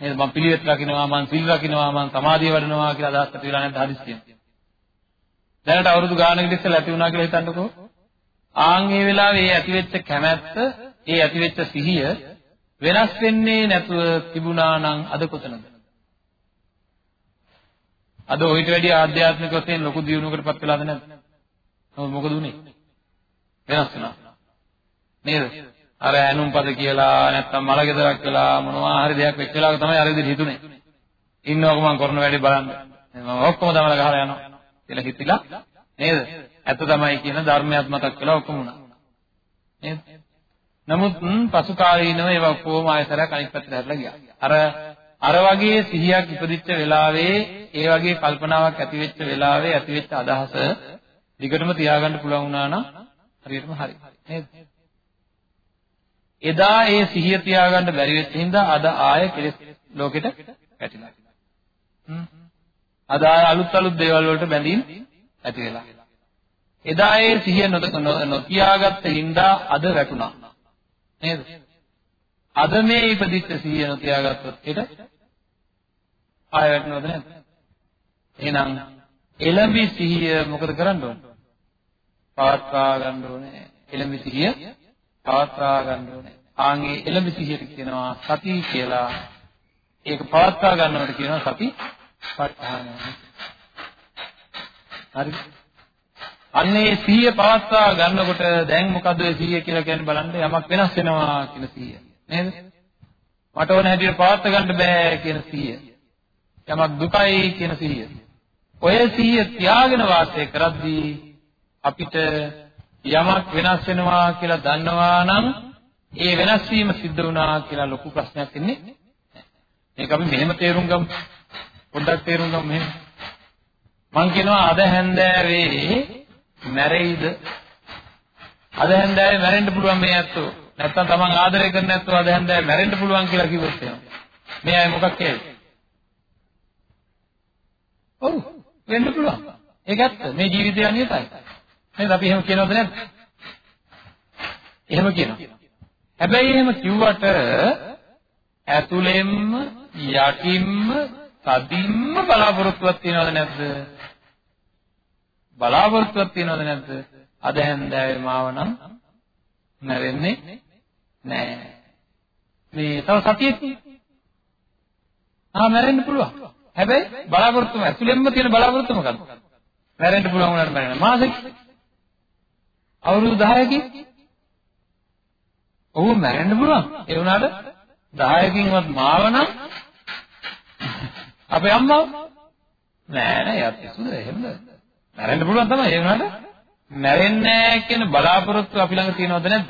නේද? මම පිළිවෙත් රකින්නවා මම සිල් රකින්නවා මම සමාධිය වඩනවා කියලා අදහස් ඇති වෙලා නැද්ද? හදිස්සියෙන්. දැනට අවුරුදු ගානකට ඉස්සෙල්ලා ඇති වුණා කියලා හිතන්නකෝ. ආන් මේ වෙලාවේ ඒ ඇතිවෙච්ච කැමැත්ත ඒ ඇතිවෙච්ච සිහිය වෙනස් වෙන්නේ නැතුව තිබුණා නම් අද කොතනද? අද ඔయిత වැඩි ආධ්‍යාත්මික වශයෙන් ලොකු දියුණුවකටපත් වෙලාද නැද්ද? නමුත් මොකද උනේ? වෙනස් වුණා. නේද? අර ඇනුම් පද කියලා නැත්තම් මලගෙදරක් කියලා මොනවා හරි දෙයක් වෙච්ච වෙලාවක තමයි අර විදිහට හිතුනේ. ඉන්නවක මම කරන වැඩේ බලන්න. මම ඔක්කොම තමල ගහලා යනවා. කියලා හිතිලා නේද? ඇත්ත තමයි කියන ධර්මයක් මතක් කළා ඔක්කොම උනා. නේද? නමුත් පසු කාලීනව ඒවා ඔක්කොම ආයතරයක් අනිත් පැත්තට හැරලා ගියා. අර අර වගේ සිහියක් ඉපදිච්ච වෙලාවේ ඒ වගේ කල්පනාවක් ඇති වෙච්ච වෙලාවේ ඇති වෙච්ච අදහස දිගටම තියාගන්න පුළුවන් වුණා නම් හරියටම හරි. නේද? එදා ඒ සිහිය තියාගන්න බැරි වෙච්ච හින්දා අද ආය කෙලෙස් ලෝකෙට වැටිලා. හ්ම් අද අලුත් අලුත් දේවල් වලට බැඳීම් ඇති වෙලා. එදා ඒ සිහිය නොතියාගත්ත හින්දා අද වැටුණා. නේද? අද මේ ඉපදිච්ච සිහිය නොතියාගත්තොත් ඊට ආය වැටෙනවද නැද්ද? එහෙනම් එළඹි සිහිය මොකද කරන්න ඕන? පවත්වා ගන්න ඕනේ. එළඹි සිහිය පවත්වා ගන්න ඕනේ. ආන්ගේ එළඹි සිහියට කියනවා සති කියලා. ඒක පවත්වා ගන්නවට කියනවා සති ප ဋ ාණය. හරි. අන්නේ සිහිය පවත්වා ගන්නකොට දැන් මොකද ඔය සිහිය කියලා කියන්නේ බලන්න යමක් වෙනස් වෙනවා කියන සිහිය. නේද? මට ඕන හැටියට පවත්වා ගන්න බෑ කියන සිහිය. යමක් දුකයි කියන සිහිය. ඔය සිහිය තියාගෙන වාසය කරද්දී අපිට යමක් වෙනස් වෙනවා කියලා දන්නවා නම් ඒ වෙනස් වීම සිද්ධ වුණා කියලා ලොකු ප්‍රශ්නයක් ඉන්නේ මේක අපි මෙහෙම තේරුම් ගමු පොඩ්ඩක් තේරුම් ගමු මෙහෙම. මං කියනවා අද හැන්දෑවේ මැරෙයිද? අද හැන්දෑවේ මැරෙන්න පුළුවන් මේ ඇත්තෝ. නැත්තම් තමන් ආදරය කරන ඇත්තෝ අද හැන්දෑවේ මැරෙන්න පුළුවන් කියලා කිව්වොත් එහෙම. මේ අය මොකක් කියයි? ඔව් වෙන්න පුළුවන්. ඒක ඇත්ත. මේ ජීවිතය අනියතයි. නේද? අපි එහෙම කියනවද නැද්ද? එහෙම කියනවා. හැබැයි එහෙම කිව්වට ඇතුළෙන්ම යටින්ම තදින්ම බලාපොරොත්තුවක් තියනවද නැද්ද? බලාපොරොත්තුවක් තියනවද නැද්ද? අද හැන්දෑවේ මාව නම් නැරෙන්නේ නෑ. මේ තව සතියක් ආ මැරෙන්න පුළුවන්. හැබැයි බලාපොරොත්තුම ඇතුළෙන්ම තියෙන බලාපොරොත්තු මොකක්ද? මැරෙන්න පුළුවන් වුණාට මැරෙන්න. මාසෙක අවුරුදු 10කින් ඔව් මැරෙන්න පුළුවන්. ඒ වුණාට 10කින්වත් මාව නම් අපේ අම්මා? නෑ නෑ එයාත් පිස්සුද එහෙමද? මැරෙන්න පුළුවන් තමයි ඒ වුණාට? මැරෙන්නේ නෑ කියන බලාපොරොත්තු අපි ළඟ තියෙනවද නැද්ද?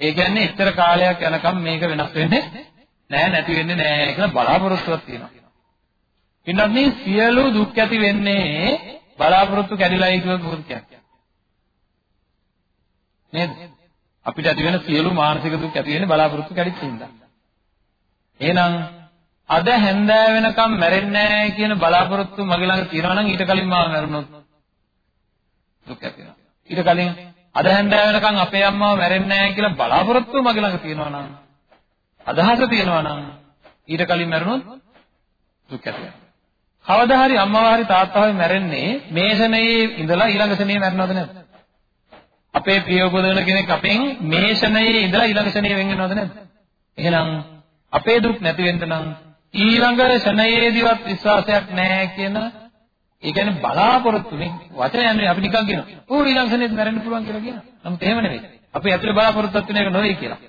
ඒ කියන්නේ ඉතර කාලයක් යනකම් මේක වෙනස් වෙන්නේ නෑ නැති වෙන්නේ නෑ කියලා බලාපොරොත්තුවක් තියෙනවා. ඉන්නත් මේ සියලු දුක් ඇති වෙන්නේ බලාපොරොත්තු කැඩිලායි කියලා මොකද කියන්නේ නේද? අපිට ඇති වෙන සියලු මානසික දුක් ඇති වෙන්නේ බලාපොරොත්තු කැඩිච්ච හින්දා එහෙනම් අද හැන්දෑ වෙනකම් මැරෙන්නේ නැහැ කියන බලාපොරොත්තු මගේ ළඟ තියෙනවා නම් ඊට කලින් මාව මැරුණොත් දුක් ඇති වෙනවා. ඊට කලින් අද හැන්දෑ වෙනකම් අපේ අම්මව මැරෙන්නේ නැහැ කියලා බලාපොරොත්තු මගේ ළඟ තියෙනවා නම් අදහස තියෙනවා නම් ඊට කලින් මැරුණොත් දුක් ඇති වෙනවා. කවදා හරි අම්මව හරි තාත්තව හරි මැරෙන්නේ මේ ෂණයේ ඉඳලා ඊළඟ ෂණයේ මැරෙනවද නැද්ද? අපේ ප්‍රිය උපදවන කෙනෙක් අපෙන් මේ ෂණයේ ඉඳලා ඊළඟ ෂණයේ වෙන් වෙනවද නැද්ද? එහෙනම් අපේ දුක් නැති වෙන්න නම් ඊළඟ ෂණයේදීවත් විශ්වාසයක් නැහැ කියන ඒ කියන්නේ බලාපොරොත්තු මේ වචන යන්නේ අපි නිකන් කියනවා. ඕ ඊළඟ ෂණේත් මැරෙන්න පුළුවන් කියලා කියනවා. නමුත් එහෙම නෙවෙයි. අපි ඇතුලේ බලාපොරොත්තුවක් වෙන එක නෙවෙයි කියලා.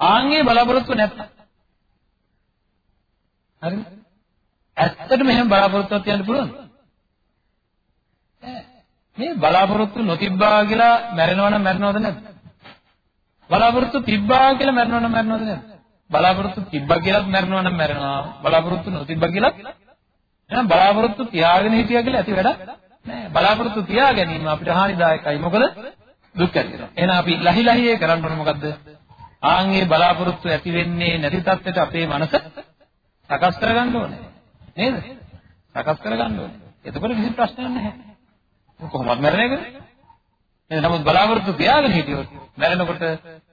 ආන්ගේ බලාපොරොත්තු නැත්නම්. හරිද? ඇත්තටම එහෙම බලාපොරොත්තුවක් තියන්න පුළුවන්ද? මේ බලාපොරොත්තු නොතිබ්බා කියලා මැරෙනවා නම් මැරෙනවද නැද්ද? බලාපොරොත්තු තිබ්බා කියලා මැරෙනවා නම් මැරෙනවද නැද්ද? බලාපොරොත්තු තිබ්බා කියලාත් මැරෙනවා නම් මැරෙනවා. බලාපොරොත්තු නොතිබ්බා කියලාත් එහෙනම් බලාපොරොත්තු තියාගෙන හිටියා කියලා ඇති වැඩක් නෑ. බලාපොරොත්තු තියා ගැනීම අපිට හානිදායකයි. මොකද දුක් ඇති වෙනවා. එහෙනම් අපි ලහි ලහියේ කරන්න ඕනේ මොකද්ද? ආන්ගේ බලාපොරොත්තු ඇති වෙන්නේ නැති තත්ත්වයට අපේ මනස සකස් කරගන්න ඕනේ. නේද? සකස් කරගන්න ඕනේ. එතකොට කිසි ප්‍රශ්නයක් නැහැ. කොහොමද මැරෙන්නේ නේද? නමුත් බලාපොරොත්තු තියාගෙන හිටියොත් මැරෙනකොට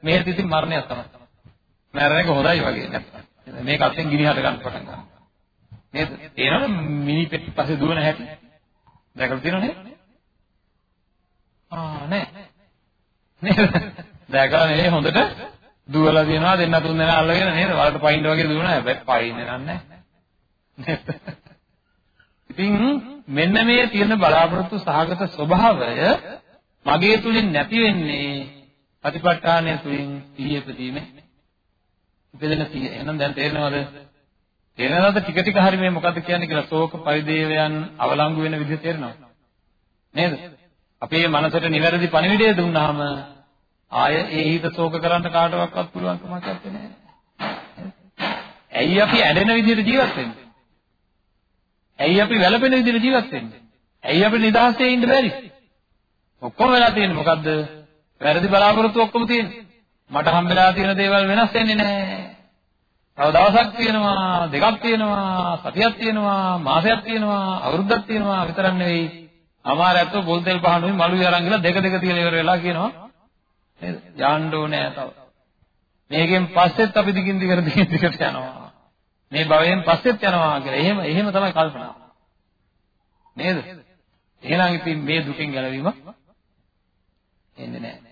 මේ තිතින් මරණයක් තමයි. මැරෙන එක හොඳයි වගේ නැත්නම්. මේක අත්ෙන් ගිනි හට ගන්න පටන් ගන්නවා. නේද? තේරෙනවද මිනි පෙට්ටි පස්සේ දුවන හැටි? දැකලා තියෙනවනේ? ආ නෑ. නේද? දැකලා නේ හොඳට දුවලා තියෙනවා දෙන්න තුන් දෙනා අල්ලගෙන නේද? වලට පයින්න වගේ දුවනවා. හැබැයි පයින්නේ නැහැ. ඉතින් මෙන්න මේ තියෙන බලාපොරොත්තු සහගත ස්වභාවය මගේ තුලින් නැති වෙන්නේ ප්‍රතිපත්තාණය තුලින් පිළියෙපදීමේ ඉපදෙන සිය. එහෙනම් දැන් තේරෙනවද? තේරෙනවද ටික ටික හරි මේ මොකද්ද කියන්නේ කියලා ශෝක පරිදේවයන් අවලංගු වෙන විදිහ තේරෙනවද? නේද? අපේ මනසට නිවැරදි පණිවිඩය දුන්නාම ආය ඒ හිත ශෝක කරන්න කාටවත් පුළුවන් කමක් නැත්තේ. ඇයි අපි ඇඬෙන විදිහට ජීවත් වෙන්නේ? ඇයි අපි වැළපෙන විදිහට ජීවත් වෙන්නේ? ඇයි අපි නිදහසේ ඉන්න බැරි? ඔක්කොම වෙලා තියෙන්නේ මොකද්ද? වැරදි බලාපොරොත්තු ඔක්කොම තියෙන්නේ. මට හම්බෙලා තියෙන දේවල් වෙනස් වෙන්නේ නැහැ. තව දවසක් තියෙනවා, දෙකක් තියෙනවා, සතියක් තියෙනවා, මාසයක් තියෙනවා, අවුරුද්දක් තියෙනවා විතරක් නෙවෙයි. අමාර ඇත්තෝ පොල් තෙල් පහනුයි මළුයි අරන් ගිහලා දෙක දෙක තියලා ඉවර වෙලා කියනවා. නේද? යන්න ඕනේ තව. මේකෙන් පස්සෙත් අපි දිගින් දිගට දිගින් දිගට යනවා. මේ භවයෙන් පස්සෙත් යනවා කියලා. එහෙම එහෙම තමයි කල්පනාව. නේද? එහෙනම් ඉතින් මේ දුකෙන් ගැලවීම එන්නේ නැහැ.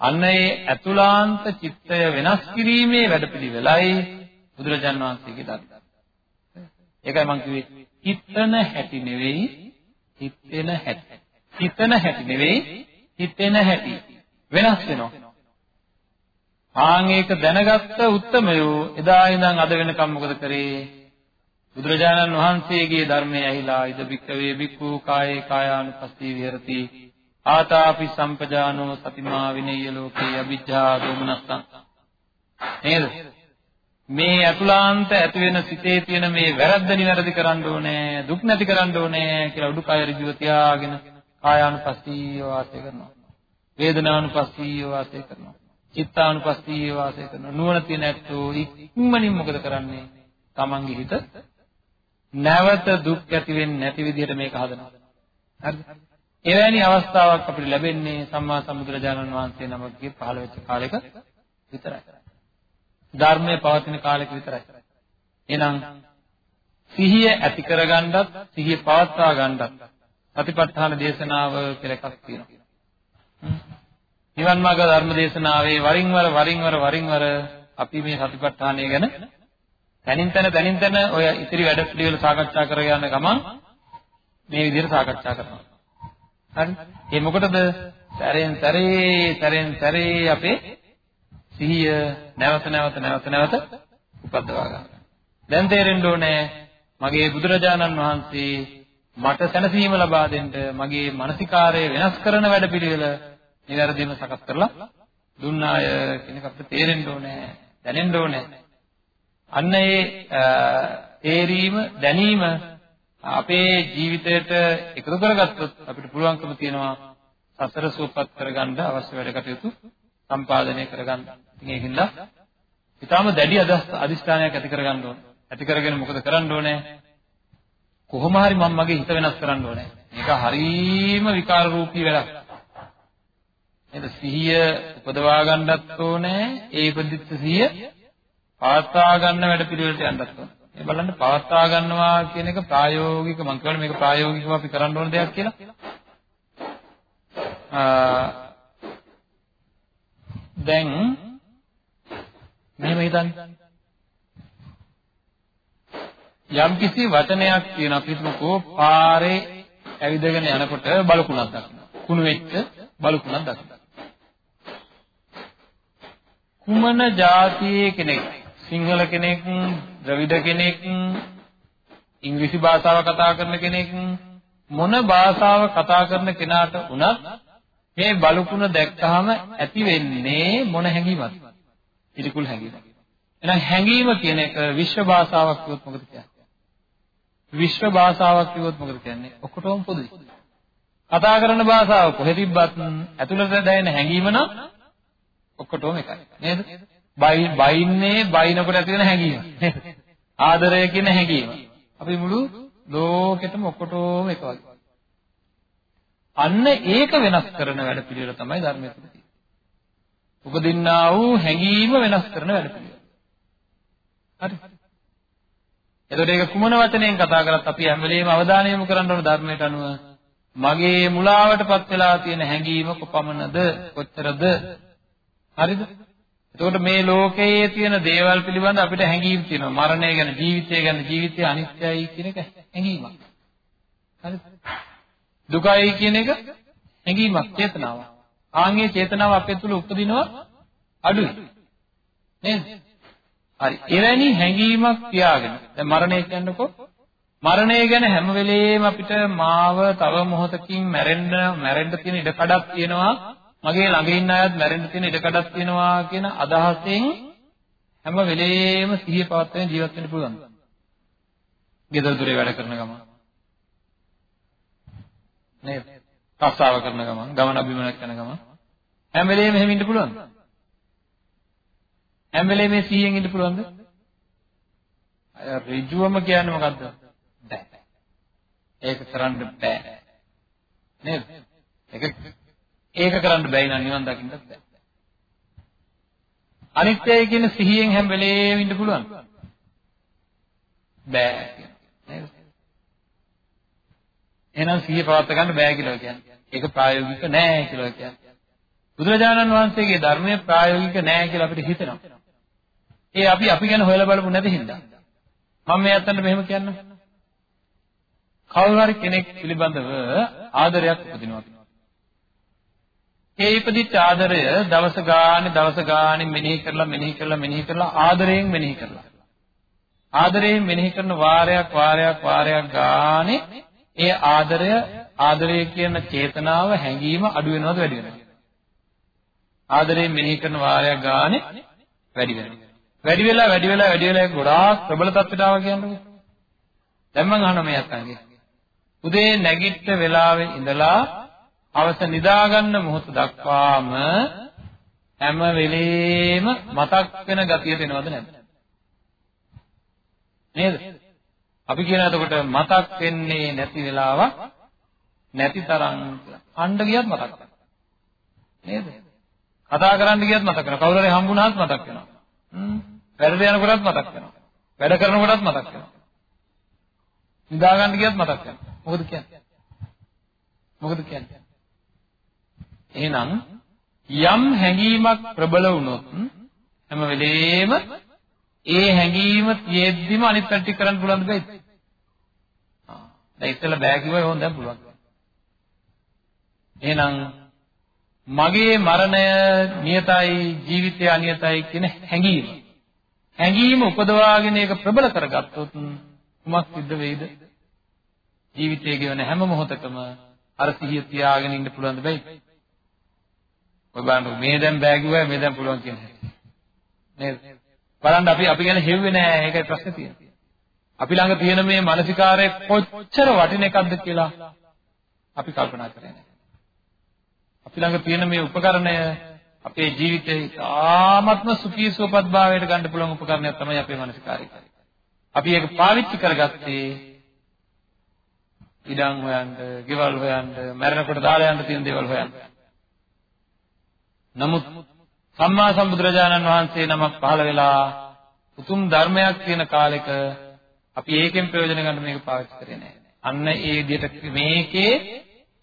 අන්න ඒ අතුලාන්ත චිත්තය වෙනස් කිරීමේ වැඩපිළිවෙලයි බුදුරජාන් වහන්සේගේ ධර්මය. ඒකයි මම කිව්වේ හිතන හැටි නෙවෙයි හිතෙන හැටි. හිතන හැටි නෙවෙයි හිතෙන හැටි වෙනස් වෙනවා. ආන් ඒක දැනගත්ත උත්තමයෝ එදා ඉඳන් අද වෙනකම් මොකද කරේ? බුදුරජාණන් වහන්සේගේ ධර්මය ඇහිලා ඉද බික්කවේ බික්ඛු කායේ කායානුපස්සී විහෙරති ආතාපි සම්පජානෝ සතිමා විනය්‍ය ලෝකේ අවිජ්ජා දෝමනස්සං නේද? මේ අතුලාන්ත ඇති වෙන සිතේ තියෙන මේ වැරද්ද නිවැරදි කරන්න ඕනේ දුක් නැති කරන්න ඕනේ කියලා උඩුකය ඍජුව තියාගෙන කායානුපස්සීව වාසය කරනවා. වේදනානුපස්සීව වාසය කරනවා. චිත්තානුපස්සීව වාසය කරනවා. නුවණ තියෙන ඇත්තෝ ඉක්මනින් මොකද කරන්නේ? තමන්ගේ හිත නැවත දුක් ඇති වෙන්නේ නැති විදිහට මේක හදනවා. හරිද? එවැනි අවස්ථාවක් අපිට ලැබෙන්නේ සම්මා සම්බුදුරජාණන් වහන්සේ නමකගේ පහළ වෙච්ච කාලෙක විතරයි. ධර්මයේ පවතින කාලෙක විතරයි. එහෙනම් සිහිය ඇති කරගන්නත් සිහිය පවත්වා ගන්නත් සතිපට්ඨාන දේශනාව කියලා එකක් තියෙනවා. නිවන් මාර්ග ධර්ම දේශනාවේ වරින් වර වරින් වර වරින් වර අපි මේ සතිපට්ඨානය ගැන තනින් තන තනින් තන ඔය ඉතිරි වැඩ පිළිවෙල සාකච්ඡා කරගෙන යන ගමන් මේ විදිහට සාකච්ඡා කරනවා. හරි? ඒ මොකටද? සැරෙන් සැරේ සැරෙන් සැරේ අපේ සිහිය නැවත නැවත නැවත නැවත උපද්දවා ගන්න. දැන් තේරෙන්න ඕනේ මගේ බුදුරජාණන් වහන්සේ මට සැනසීම ලබා දෙන්න මගේ මානසිකාරය වෙනස් කරන වැඩපිළිවෙල නිවැරදිව සකස් කරලා දුන්නාය කියන එක අපිට තේරෙන්න ඕනේ දැනෙන්න ඕනේ අන්න ඒ තේරීම දැනීම අපේ ජීවිතයට එකතු කරගත්තොත් අපිට පුළුවන්කම තියෙනවා සසර සූපපත් කරගන්න අවශ්‍ය වැඩ කටයුතු සම්පාදනය කරගන්න. ඉතින් ඒකින්ද ඊටාම දැඩි අදිස්ථානයක් ඇති කරගන්න ඕනේ. ඇති කරගෙන මොකද කරන්න ඕනේ? කොහොම හරි මම මගේ හිත වෙනස් කරන්න ඕනේ. මේක හරීම විකාර රූපී වැඩක්. නේද? සිහිය උපදවා ගන්නත් ඕනේ. ඒ ඉපදිච්ච සිහිය පාත්වා ගන්න වැඩ පිළිවෙලට යන්නත් ඕනේ. මේ බලන්න පවත්වා ගන්නවා කියන එක ප්‍රායෝගික මම කියවනේ මේක ප්‍රායෝගිකව අපි කරන්න ඕන දෙයක් කියලා. දැන් මෙහෙම හිතන්න. යම් කිසි වචනයක් කියන අපි හිතමුකෝ පාරේ ඇවිදගෙන යනකොට බලකුණක් දකිනවා. කුණු වෙච්ච බලකුණක් දකිනවා. කුමන જાතියේ කෙනෙක් සිංහල කෙනෙක්, ද්‍රවිඩ කෙනෙක්, ඉංග්‍රීසි භාෂාව කතා කරන කෙනෙක් මොන භාෂාව කතා කරන කෙනාට වුණත් මේ බලුකුණ දැක්කහම ඇති වෙන්නේ මොන හැඟීමක්ද? පිළිකුල් හැඟීමක්. එහෙනම් හැඟීම කියන එක විශ්ව භාෂාවක් කිව්වොත් මොකද කියන්නේ? විශ්ව භාෂාවක් කිව්වොත් මොකද කියන්නේ? ඔක්කොටම පොදුයි. කතා කරන භාෂාව කොහෙ තිබ්බත් ඇතුළත දැනෙන හැඟීම නම් ඔක්කොටම එකයි. නේද? බයි බයින්නේ බයිනකොට ඇති වෙන හැඟීම. ආදරය කියන හැඟීම. අපි මුළු ලෝකෙටම ඔක්කොටම එක වගේ. අන්න ඒක වෙනස් කරන වැඩ පිළිවෙල තමයි ධර්මයේ තියෙන්නේ. උපදින්නා වූ හැඟීම වෙනස් කරන වැඩ පිළිවෙල. හරි. එතකොට ඒක කුමන වචනයෙන් කතා කරත් අපි හැම වෙලේම අවධානය යොමු කරන්න ඕන ධර්මයට අනුව මගේ මුලාවටපත් වෙලා තියෙන හැඟීම කොපමණද කොච්චරද හරිද එතකොට මේ ලෝකයේ තියෙන දේවල් පිළිබඳ අපිට හැඟීම් තියෙනවා. මරණය ගැන ජීවිතය ගැන ජීවිතය අනිත්‍යයි කියන එක හැඟීමක්. හරිද දුකයි කියන එක හැඟීමක් චේතනාවක්. ආන්ගේ චේතනාව අපේ තුල උපදිනවා අඩුයි. නේද? හරි. එවැනි හැඟීමක් තියාගෙන දැන් මරණය කියන්නකෝ. මරණය ගැන හැම වෙලේම අපිට මාව තව මොහොතකින් මැරෙන්න මැරෙන්න තියෙන ඉඩ කඩක් තියෙනවා. මගේ ළඟ ඉන්න අයත් මැරෙන්න තියෙන ඉඩ කඩක් තියෙනවා කියන අදහසෙන් හැම වෙලේම සිහිය පවත්වාගෙන ජීවත් වෙන්න පුළුවන්. ගෙදර දොරේ වැඩ කරන ගමන් නේද? රස්සාව කරන ගමන්, ගමන අභිමනක් කරන ගමන් හැම වෙලේම එහෙම ඉන්න පුළුවන්ද? හැම වෙලේම මේ සිහියෙන් ඉන්න පුළුවන්ද? අය ඍජුවම කියන්නේ මොකද්ද? බෑ. ඒක කරන්න බෑ. නේද? ඒක ඒක කරන්න බැයි නම් නිවන් දකින්නත් බෑ. අනිත්‍යයි කියන සිහියෙන් හැම වෙලේම ඉන්න පුළුවන්. බෑ නේද? එහෙනම් සිහිය පවත් ගන්න බෑ කියලා කියන්නේ. ඒක ප්‍රායෝගික නෑ කියලා කියන්නේ. බුදුරජාණන් වහන්සේගේ ධර්මය ප්‍රායෝගික නෑ කියලා අපිට හිතෙනවා. ඒ අපි අපි ගැන හොයලා බලමු නැති හින්දා. මම මේ අතන මෙහෙම කියන්නම්. කවුරු හරි කෙනෙක් පිළිබඳව ආදරයක් උපදිනවා. ඒ ඉපදිච්ච ආදරය දවස ගානේ දවස ගානේ මෙනෙහි කරලා මෙනෙහි කරලා මෙනෙහි කරලා ආදරයෙන් මෙනෙහි කරලා. ආදරයෙන් මෙනෙහි කරන වාරයක් වාරයක් වාරයක් ගානේ ඒ ආදරය ආදරය කියන චේතනාව හැඟීම අඩු වෙනවද වැඩි වෙනවද? ආදරයෙන් මෙනෙහි කරන වාරයක් ගානේ වැඩි වෙනවා. වැඩි වෙලා වැඩි වෙලා වැඩි වෙලා ගොඩාක් ප්‍රබල තත්ත්වයට ආවා කියන්නේ. දැන් මම අහනවා මේ අත්තන්ගේ. උදේ නැගිට වෙලාවේ ඉඳලා අවස නිදාගන්න මොහොත දක්වාම හැම වෙලේම මතක් වෙන ගතිය දෙනවද නැද්ද? නේද? අපි කියන එතකොට මතක් වෙන්නේ නැති වෙලාවක් නැති තරම් අඬ ගියත් මතක් වෙනවා. නේද? කතා කරන්න ගියත් මතක් වෙනවා. කවුරු හරි හම්බුනහත් මතක් වෙනවා. හ්ම්. වැඩ යනකොටත් මතක් වෙනවා. වැඩ කරනකොටත් මතක් වෙනවා. නිදා ගන්න ගියත් මතක් වෙනවා. මොකද කියන්නේ? මොකද කියන්නේ? එහෙනම් යම් හැඟීමක් ප්‍රබල වුණොත් හැම වෙලේම ඒ හැඟීම තියෙද්දිම අනිත් පැත්ත කරන්න පුළුවන් දෙයිද? ආ. දැන් ඉතල බෑ කිව්වොත් ඕන දැන් පුළුවන්. එහෙනම් මගේ මරණය නියතයි ජීවිතය අනියතයි කියන හැඟීම. හැඟීම උපදවාගෙන ඒක ප්‍රබල කරගත්තොත් කුමක් සිද්ධ වෙයිද? ජීවිතයේ ගෙවන හැම මොහොතකම අර සිහිය තියාගෙන ඉන්න පුළුවන් දෙයි. ඔය බලන්න මේ දැන් බෑ කිව්වා මේ දැන් පුළුවන් කියන හැටි. නේද? බලන්න අපි අපි ගැන හෙව්වේ නෑ ඒකයි ප්‍රශ්නේ තියෙන්නේ. අපි ළඟ තියෙන මේ මානසිකාරය කොච්චර වටින එකක්ද කියලා අපි කල්පනා කරන්නේ නෑ. අපි ළඟ තියෙන මේ උපකරණය අපේ ජීවිතේ ආත්ම සුඛී සුවපත් භාවයට ගන්න පුළුවන් උපකරණයක් තමයි අපේ මානසිකාරය. අපි ඒක පාවිච්චි කරගත්තේ ඉඩම් හොයන්න, ගෙවල් හොයන්න, මැරෙනකොට දාලා යන්න තියෙන දේවල් හොයන්න. නමුත් සම්මා සම්බුදුරජාණන් වහන්සේ නමක් පහළ වෙලා උතුම් ධර්මයක් තියෙන කාලෙක අපි ඒකෙන් ප්‍රයෝජන ගන්න මේක පාවිච්චි කරේ නැහැ. අන්න ඒ විදිහට මේකේ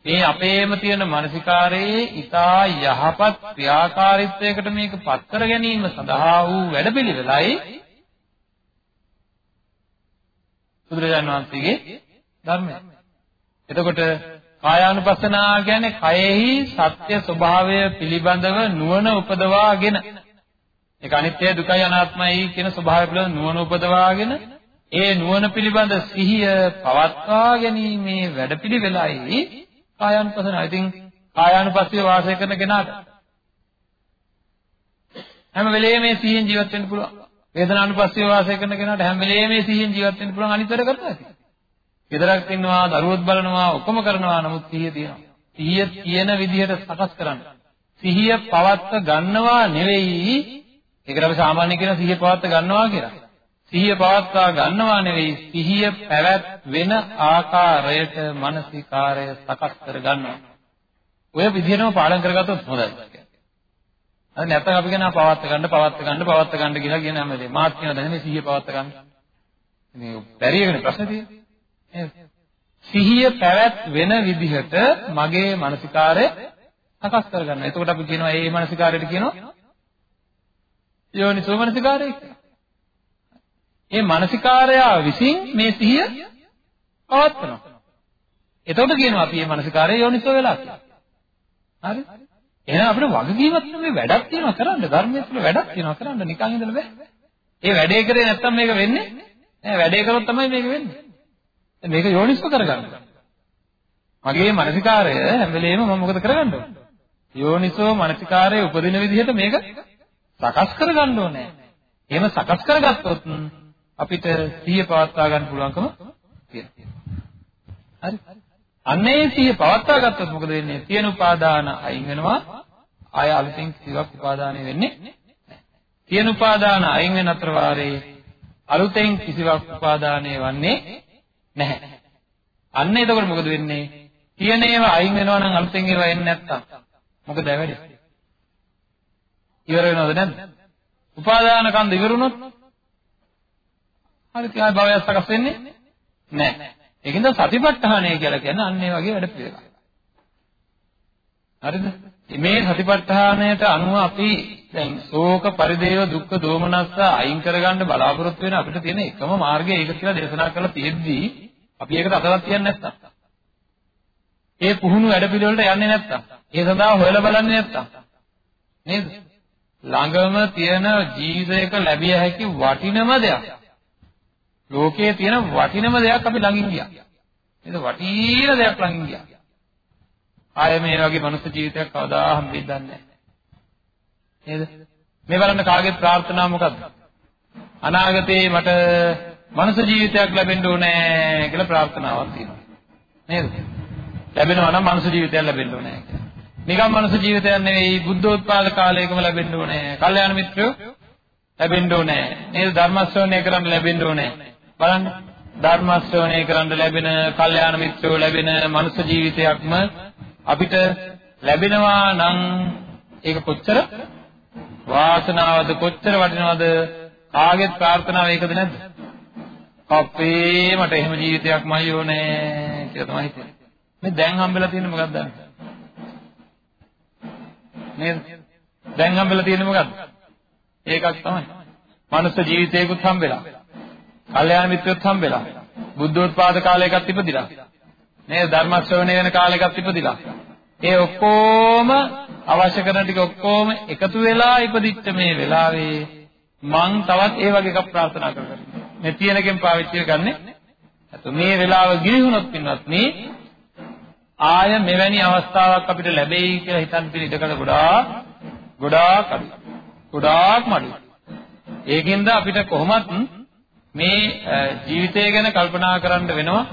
මේ අපේම තියෙන මානසිකාරයේ ඊටා යහපත් ක්‍රියාකාරීත්වයකට මේක පත් කර ගැනීම සඳහා වූ වැඩපිළිවෙලයි බුදුරජාණන් වහන්සේගේ ධර්මය. එතකොට කායානුපස්සනා කියන්නේ කයෙහි සත්‍ය ස්වභාවය පිළිබඳව නුවණ උපදවාගෙන ඒක අනිත්‍ය දුකයි අනාත්මයි කියන ස්වභාවය පිළිබඳව නුවණ උපදවාගෙන ඒ නුවණ පිළිබඳ සිහිය පවත්වා ගැනීමේ වැඩපිළිවෙලයි කායානුපස්සනාව. ඉතින් කායානුපස්සීව වාසය කරන කෙනාට හැම වෙලේම මේ සිහියෙන් ජීවත් වෙන්න පුළුවන්. වේදනානුපස්සීව වාසය කරන කෙනාට හැම වෙලේම මේ සිහියෙන් ජීවත් වෙන්න පුළුවන් අනිත් වැඩ කරනවා. ගෙදරක් ඉන්නවා, දරුවොත් බලනවා, ඔක්කොම කරනවා. නමුත් සිහිය තියෙනවා. සිහිය තියෙන විදිහට සකස් කරන්න. සිහිය පවත්ත ගන්නවා නෙවෙයි. ඒකට අපි සාමාන්‍ය කියන සිහිය පවත්ත ගන්නවා කියලා. සිහිය පවත්වා ගන්නවා නෙවෙයි සිහිය පැවැත් වෙන ආකාරයට මානසිකාරය සකස් කර ගන්නවා. ඔය විදිහටම පාලන කරගත්තොත් හොඳයි. අර නැත්නම් අපි කියනවා පවත්ත ගන්න පවත්ත ගන්න පවත්ත ගන්න කියලා කියන හැමදේම මාත් කියනවා දැන් මේ සිහිය පවත්ත ගන්න. මේ බැරියගෙන ප්‍රශ්නේ තියෙන්නේ. සිහිය පැවැත් වෙන විදිහට මගේ මානසිකාරය සකස් කරගන්න. එතකොට අපි කියනවා ඒ මානසිකාරයට කියනවා යෝනිසෝ මානසිකාරය කියලා. ඒ මානසිකාරය විසින් මේ සිහිය පවත්වනවා. එතකොට කියනවා අපි මේ මානසිකාරය යෝනිසෝ වෙලා කියලා. හරි? එහෙනම් අපිට වගකීමක් නෙමෙයි වැඩක් තියෙනවා කරන්න. ධර්මයේ තුල වැඩක් තියෙනවා කරන්න. නිකන් ඉඳලා බෑ. ඒ වැඩේ කරේ නැත්තම් මේක වෙන්නේ නෑ. වැඩේ කරොත් තමයි මේක වෙන්නේ. මේක යෝනිසෝ කරගන්න. මගේ මානසිකාරය හැම වෙලේම මම මොකද කරගන්න ඕනේ? යෝනිසෝ මානසිකාරය උපදින විදිහට මේක සකස් කරගන්න ඕනේ. එහෙම සකස් කරගත්තොත් අපිට සිහිය පවත්වා ගන්න පුළුවන්කම තියෙනවා. හරි. අන්නේ සිහිය පවත්වා ගත්තොත් මොකද වෙන්නේ? තියෙන උපාදාන අයින් වෙනවා. ආය අලුතෙන් කිසිවක් උපාදානය වෙන්නේ නැහැ. තියෙන උපාදාන අයින් වෙන අතර වාරේ අලුතෙන් කිසිවක් උපාදානය වන්නේ නැහැ. අන්න එතකොට මොකද වෙන්නේ? තියෙන ඒවා අයින් වෙනවා නම් අලුතෙන් ඒවා එන්නේ නැත්තම් මොකද වෙන්නේ? ඉවර වෙනවද නැද්ද? උපාදාන කන්ද ඉවරුනොත් හරි තියා භවය සකස් වෙන්නේ නැහැ. ඒකින්ද සතිපට්ඨානය කියලා කියන්නේ අන්න ඒ වගේ වැඩ පිළිවෙලක්. හරිද? මේ සතිපට්ඨානයට අනුව අපි දැන් ශෝක පරිදේව දුක්ඛ දෝමනස්ස අයින් කරගන්න බලාපොරොත්තු වෙන අපිට තියෙන එකම මාර්ගය ඒක කියලා දේශනා කරලා තියෙද්දී අපි ඒකට අතවත් කියන්නේ නැත්තම්. ඒ පුහුණු වැඩ පිළිවෙලට යන්නේ නැත්තම්. ඒ සඳහා හොයලා බලන්නේ නැත්තම්. නේද? ළඟම තියෙන ජීවිතයක ලැබිය හැකි වටිනම දෙයක්. ලෝකයේ තියෙන වටිනම දෙයක් අපි ළඟින් ගියා. නේද? වටින දෙයක් ළඟින් ගියා. ආයෙ මේ වගේ මනුස්ස ජීවිතයක් කවදා හම්බෙන්නේ නැහැ. නේද? මේ බලන්න කාගේ ප්‍රාර්ථනාව මොකද්ද? අනාගතේ මට මනුස්ස ජීවිතයක් ලැබෙන්න ඕනේ කියලා ප්‍රාර්ථනාවක් තියෙනවා. නේද? ලැබෙනවා නම් මනුස්ස ජීවිතයක් ලැබෙන්න ඕනේ කියලා. නිකම් මනුස්ස ජීවිතයක් නෙවෙයි බුද්ධෝත්පාද කාලයකම ලැබෙන්න ඕනේ. කල්යාණ මිත්‍රයෝ ලැබෙන්න ඕනේ. නේද? ධර්ම ශ්‍රවණය කරන්න ලැබෙන්න ඕනේ. බලන්න ධර්ම ශ්‍රවණය කරන්න ලැබෙන කල්යාණ මිත්‍රයෝ ලැබෙන මනුස්ස ජීවිතයක්ම අපිට ලැබෙනවා නම් ඒක කොච්චර වාසනාවද කොච්චර වටිනවද කාගෙත් ප්‍රාර්ථනාව ඒකද නැද්ද අපේ මට එහෙම ජීවිතයක්මයි ඕනේ කියලා තමයි හිතන්නේ මේ දැන් හම්බෙලා තියෙන්නේ මොකක්ද නේද දැන් හම්බෙලා තියෙන්නේ මොකක්ද ඒකක් තමයි මනුස්ස ජීවිතයකුත් හම්බෙලා කල්යාණ මිත්‍රයොත් හම්බෙලා. බුද්ධෝත්පාද කාලයකත් ඉපදිලා. නේද? ධර්ම ශ්‍රවණය වෙන කාලයකත් ඉපදිලා. ඒ ඔක්කොම අවශ්‍ය කරන ටික ඔක්කොම එකතු වෙලා ඉපදිච්ච මේ වෙලාවේ මං තවත් ඒ වගේ එකක් ප්‍රාර්ථනා කරගන්න. මේ තියෙනකෙන් පාවිච්චි කරන්නේ. අත මේ වෙලාව ගිලිහුණොත් පින්වත් මේ ආය මෙවැනි අවස්ථාවක් අපිට ලැබෙයි කියලා හිතන් පිළ ඉඩකඩ ගොඩාක් ගොඩාක් අඩුයි. ගොඩාක් මඩුයි. ඒකින්ද අපිට කොහොමත් මේ ජීවිතය ගැන කල්පනා කරන්න වෙනවා.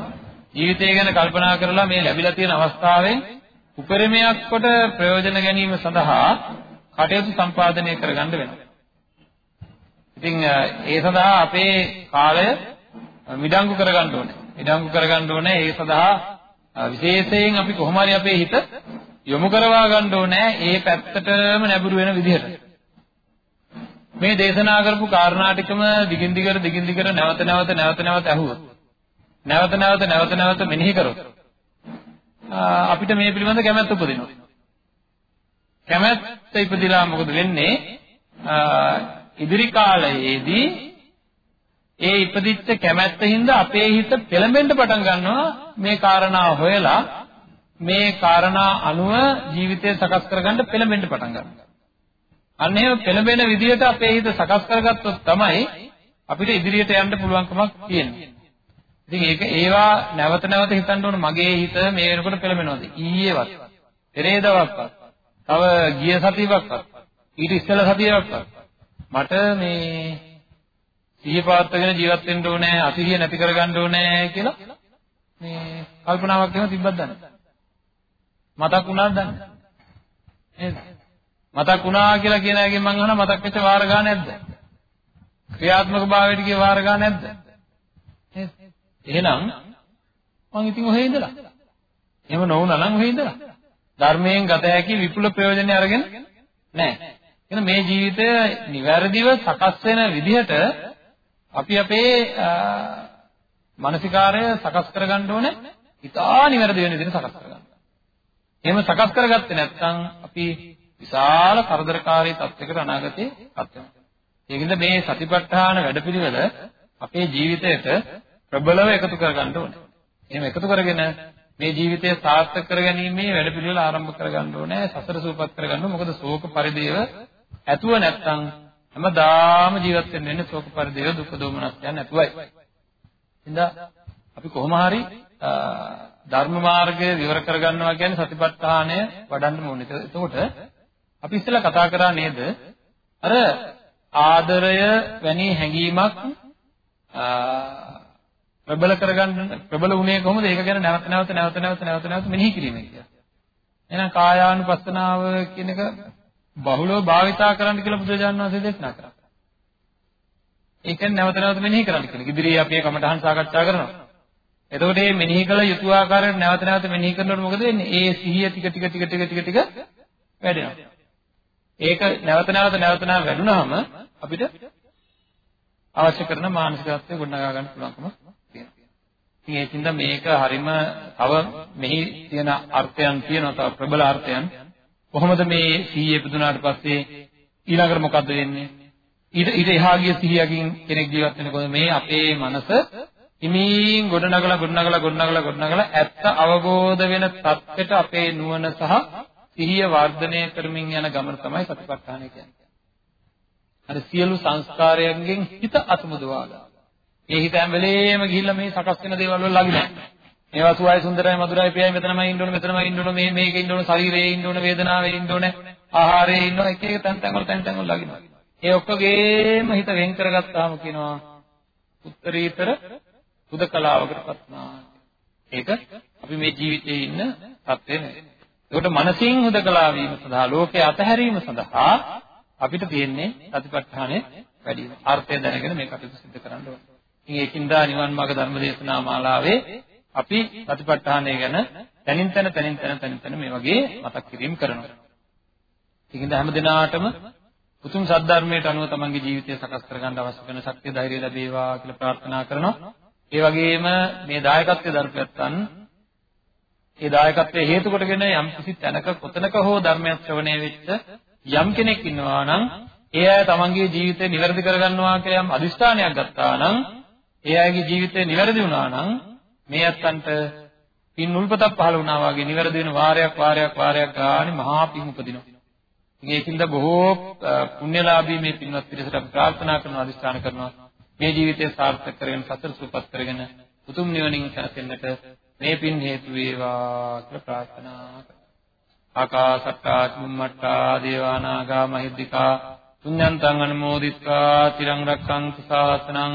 ජීවිතය ගැන කල්පනා කරලා මේ ලැබිලා තියෙන අවස්ථාවෙන් උපරිමයක් කොට ප්‍රයෝජන ගැනීම සඳහා කටයුතු සම්පාදනය කරගන්න වෙනවා. ඉතින් ඒ සඳහා අපේ කාලය මිඩංගු කරගන්න ඕනේ. මිඩංගු කරගන්න ඕනේ ඒ සඳහා විශේෂයෙන් අපි කොහොම හරි අපේ හිත යොමු කරවා ගන්න ඕනේ ඒ පැත්තටම නැඹුරු වෙන විදිහට. මේ දේශනා කරපු කාරණා ටිකම දිගින් දිගට දිගින් දිගට නැවත නැවත නැවත නැවත අහුවොත් නැවත නැවත නැවත නැවත මෙනෙහි කරොත් අපිට මේ පිළිබඳ කැමැත්ත උපදිනවා. කැමැත්ත ඉපදිලා මොකද වෙන්නේ? ඉදිරි කාලයේදී ඒ ඉපදිච්ච කැමැත්තින්ද අපේ හිත පෙළඹෙන්න පටන් ගන්නවා මේ කාරණා හොයලා මේ කාරණා අනුව ජීවිතය සකස් කරගන්න පෙළඹෙන්න පටන් ගන්නවා. අන්න එහෙම පෙළඹෙන විදිහට අපේ හිත සකස් කරගත්තොත් තමයි අපිට ඉදිරියට යන්න පුළුවන්කමක් තියෙන්නේ. ඉතින් ඒක ඒවා නැවත නැවත හිතන්න ඕන මගේ හිත මේ වෙනකොට පෙළඹෙනවද? ඊයේවත්, පෙරේදවක්වත්, තව ගිය සතියක්වත්, ඊට ඉස්සෙල්ලා සතියක්වත් මට මේ සිහිය පවත්වාගෙන ජීවත් වෙන්න ඕනේ, අසිහිය නැති කරගන්න ඕනේ කියලා මේ කල්පනාවක් එහෙම තිබ්බත් දන්නේ. මතක් වුණාද දන්නේ? නේද? මතක් වුණා කියලා කියන එකෙන් මම අහනවා මතක් වෙච්ච වාර ගාන නැද්ද? ක්‍රියාත්මක භාවයට ගිය වාර ගන්න නැද්ද? නේද? එහෙනම් මං ඉතින් ඔහේ ඉඳලා. එහෙම නොවුනා නම් ඔහේ ඉඳලා. ධර්මයෙන් ගත හැකි විපුල ප්‍රයෝජනෙ අරගෙන නැහැ. එහෙනම් මේ ජීවිතය නිවැරදිව සකස් වෙන විදිහට අපි අපේ මානසිකාරය සකස් කරගන්න ඕනේ. ඉතා නිවැරදි වෙන විදිහට සකස් කරගන්න. එහෙම සකස් කරගත්තේ නැත්නම් අපි විශාල කරදරකාරී තත්යකට අනාගතේ පත් වෙනවා. ඒකින්ද මේ සතිපට්ඨාන වැඩපිළිවෙල අපේ ජීවිතයට ප්‍රබලව එකතු කරගන්න ඕනේ. එහෙම එකතු කරගෙන මේ ජීවිතය සාර්ථක කරගැනීමේ වැඩපිළිවෙල ආරම්භ කරගන්න ඕනේ. සසර සූපත් කරගන්න. මොකද ශෝක පරිදේව ඇතුව නැත්නම් හැමදාම ජීවත් වෙන්න වෙන්නේ ශෝක පරිදේව දුක් දෝමනස්යන් නැතුවයි. ඉතින් අපි කොහොම හරි ධර්ම මාර්ගය විවර කරගන්නවා කියන්නේ සතිපට්ඨානය වඩන්න ඕනේ. එතකොට අපි ඉස්සෙල්ලා කතා කරා නේද? අර ආදරය වැනි හැඟීමක් ප්‍රබල කරගන්න ප්‍රබල වුණේ කොහොමද? ඒක ගැන නැවත නැවත නැවත නැවත නැවත නැවත මෙනෙහි කිරීමෙන් කියලා. එහෙනම් කායානුපස්සනාව කියන එක බහුලව භාවිතා කරන්න කියලා බුදුරජාණන් වහන්සේ දේශනා කරා. ඒ කියන්නේ නැවත නැවත මෙනෙහි කරන්න කියන. ඉදිරියේ අපි කමඨහන් සාකච්ඡා කරනවා. එතකොට මේ මෙනෙහි කළ යුතු ආකාරයට නැවත නැවත මෙනෙහි කරනකොට මොකද වෙන්නේ? ඒ සිහිය ටික ටික ටික ටික ටික ටික වැඩෙනවා. ඒක නැවත නැවත නැවත නැවත වැඩුණාම අපිට අවශ්‍ය කරන මානසිකත්වය ගොඩනගා ගන්න පුළුවන්කම ඉතින් ඒකින්ද මේක හරිම තව මෙහි තියෙන අර්ථයන් තියෙනවා තව ප්‍රබල අර්ථයන්. කොහොමද මේ සීයේ පුදුනාට පස්සේ ඊළඟට මොකද්ද වෙන්නේ? ඊට ඊට එහා ගිය සිහියකින් කෙනෙක් ජීවත් වෙනකොට මේ අපේ මනස හිමින් ගොඩනගලා ගොඩනගලා ගොඩනගලා ගොඩනගලා ඇත්ත අවබෝධ වෙන තත්ත්වයට අපේ නුවණ සහ සිහිය වර්ධනය කරමින් යන ගමන තමයි සතිපට්ඨානය කියන්නේ. අර සියලු සංස්කාරයන්ගෙන් හිත අතමුදවා ගන්න. ඒ හිත හැම වෙලේම ගිහිල්ලා මේ සකස් වෙන දේවල් වල ලගිනවා. මේවා සුවයි සුන්දරයි මధుරයි ප්‍රියයි මෙතනමයි ඉන්න ඕන මෙතනමයි ඉන්න ඕන මේ මේකේ ඉන්න ඕන ශරීරයේ ඉන්න ඕන වේදනාවේ ඉන්න ඕන ආහාරයේ ඉන්න ඕන එක එක තැන් තැන් වල තැන් තැන් වල ලගිනවා. ඒ ඔක්කොගේම හිත වෙන් කරගත්තාම කියනවා උත්තරීතර හුදකලාවකටපත් වුණා. ඒක අපි මේ ජීවිතයේ ඉන්න තත්ත්වය නෙවෙයි. ඒකට මනසින් හුදකලා වීම සඳහා ලෝකේ අතහැරීම සඳහා අපිට තියෙන්නේ සතිපට්ඨානෙ වැඩි වීම. අර්ථය දැනගෙන මේ කටයුතු සිදු කරන්න ඕනේ. ඉතින් ඒකින්දා නිවන් මාර්ග ධර්ම දේශනා මාලාවේ අපි සතිපට්ඨානය ගැන තනින් තන තනින් තන තනින් තන මේ වගේ මතක් කිරීම කරනවා. ඒකින්ද හැම දිනාටම උතුම් සද්ධර්මයට අනුව තමන්ගේ ජීවිතය සකස් කරගන්න අවශ්‍ය කරන ශක්තිය ධෛර්යය ලැබේවා කියලා ප්‍රාර්ථනා කරනවා. ඒ වගේම මේ දායකත්වයේ දර්පයත්තන් ඒ දායකත්වයේ හේතු කොටගෙන යම් කිසි තැනක කොතනක හෝ ධර්මයක් ශ්‍රවණය වෙච්ච යම් කෙනෙක් ඉන්නවා නම් ඒ අය තමන්ගේ ජීවිතය නිවැරදි කරගන්නවා කියලා යම් අදිෂ්ඨානයක් ගත්තා නම් ඒ අයගේ ජීවිතය නිවැරදි වුණා නම් මේ අත්තන්ට පින් උල්පතක් පහළ වුණා වගේ නිවැරදි වෙන වාරයක් වාරයක් වාරයක් ගානේ මහා පින් උපදිනවා. ඉතින් ඒකින්ද බොහෝ පුණ්‍යලාභී මේ පින්වත් පිරිසට අපි ප්‍රාර්ථනා කරනවා අදිස්ථාන කරනවා මේ ජීවිතය සාර්ථක කරගෙන සතර සූපත් කරගෙන උතුම් නිවනින් සැනසෙන්නට මේ පින් හේතු වේවා කියලා ප්‍රාර්ථනා කරනවා. ආකාසට්ටා චුම්මට්ටා දේවානාගා මහිද්దికා පුඤ්ඤන්තං අනුමෝදිත්වා තිරං රක්ඛන්තු ශාසනං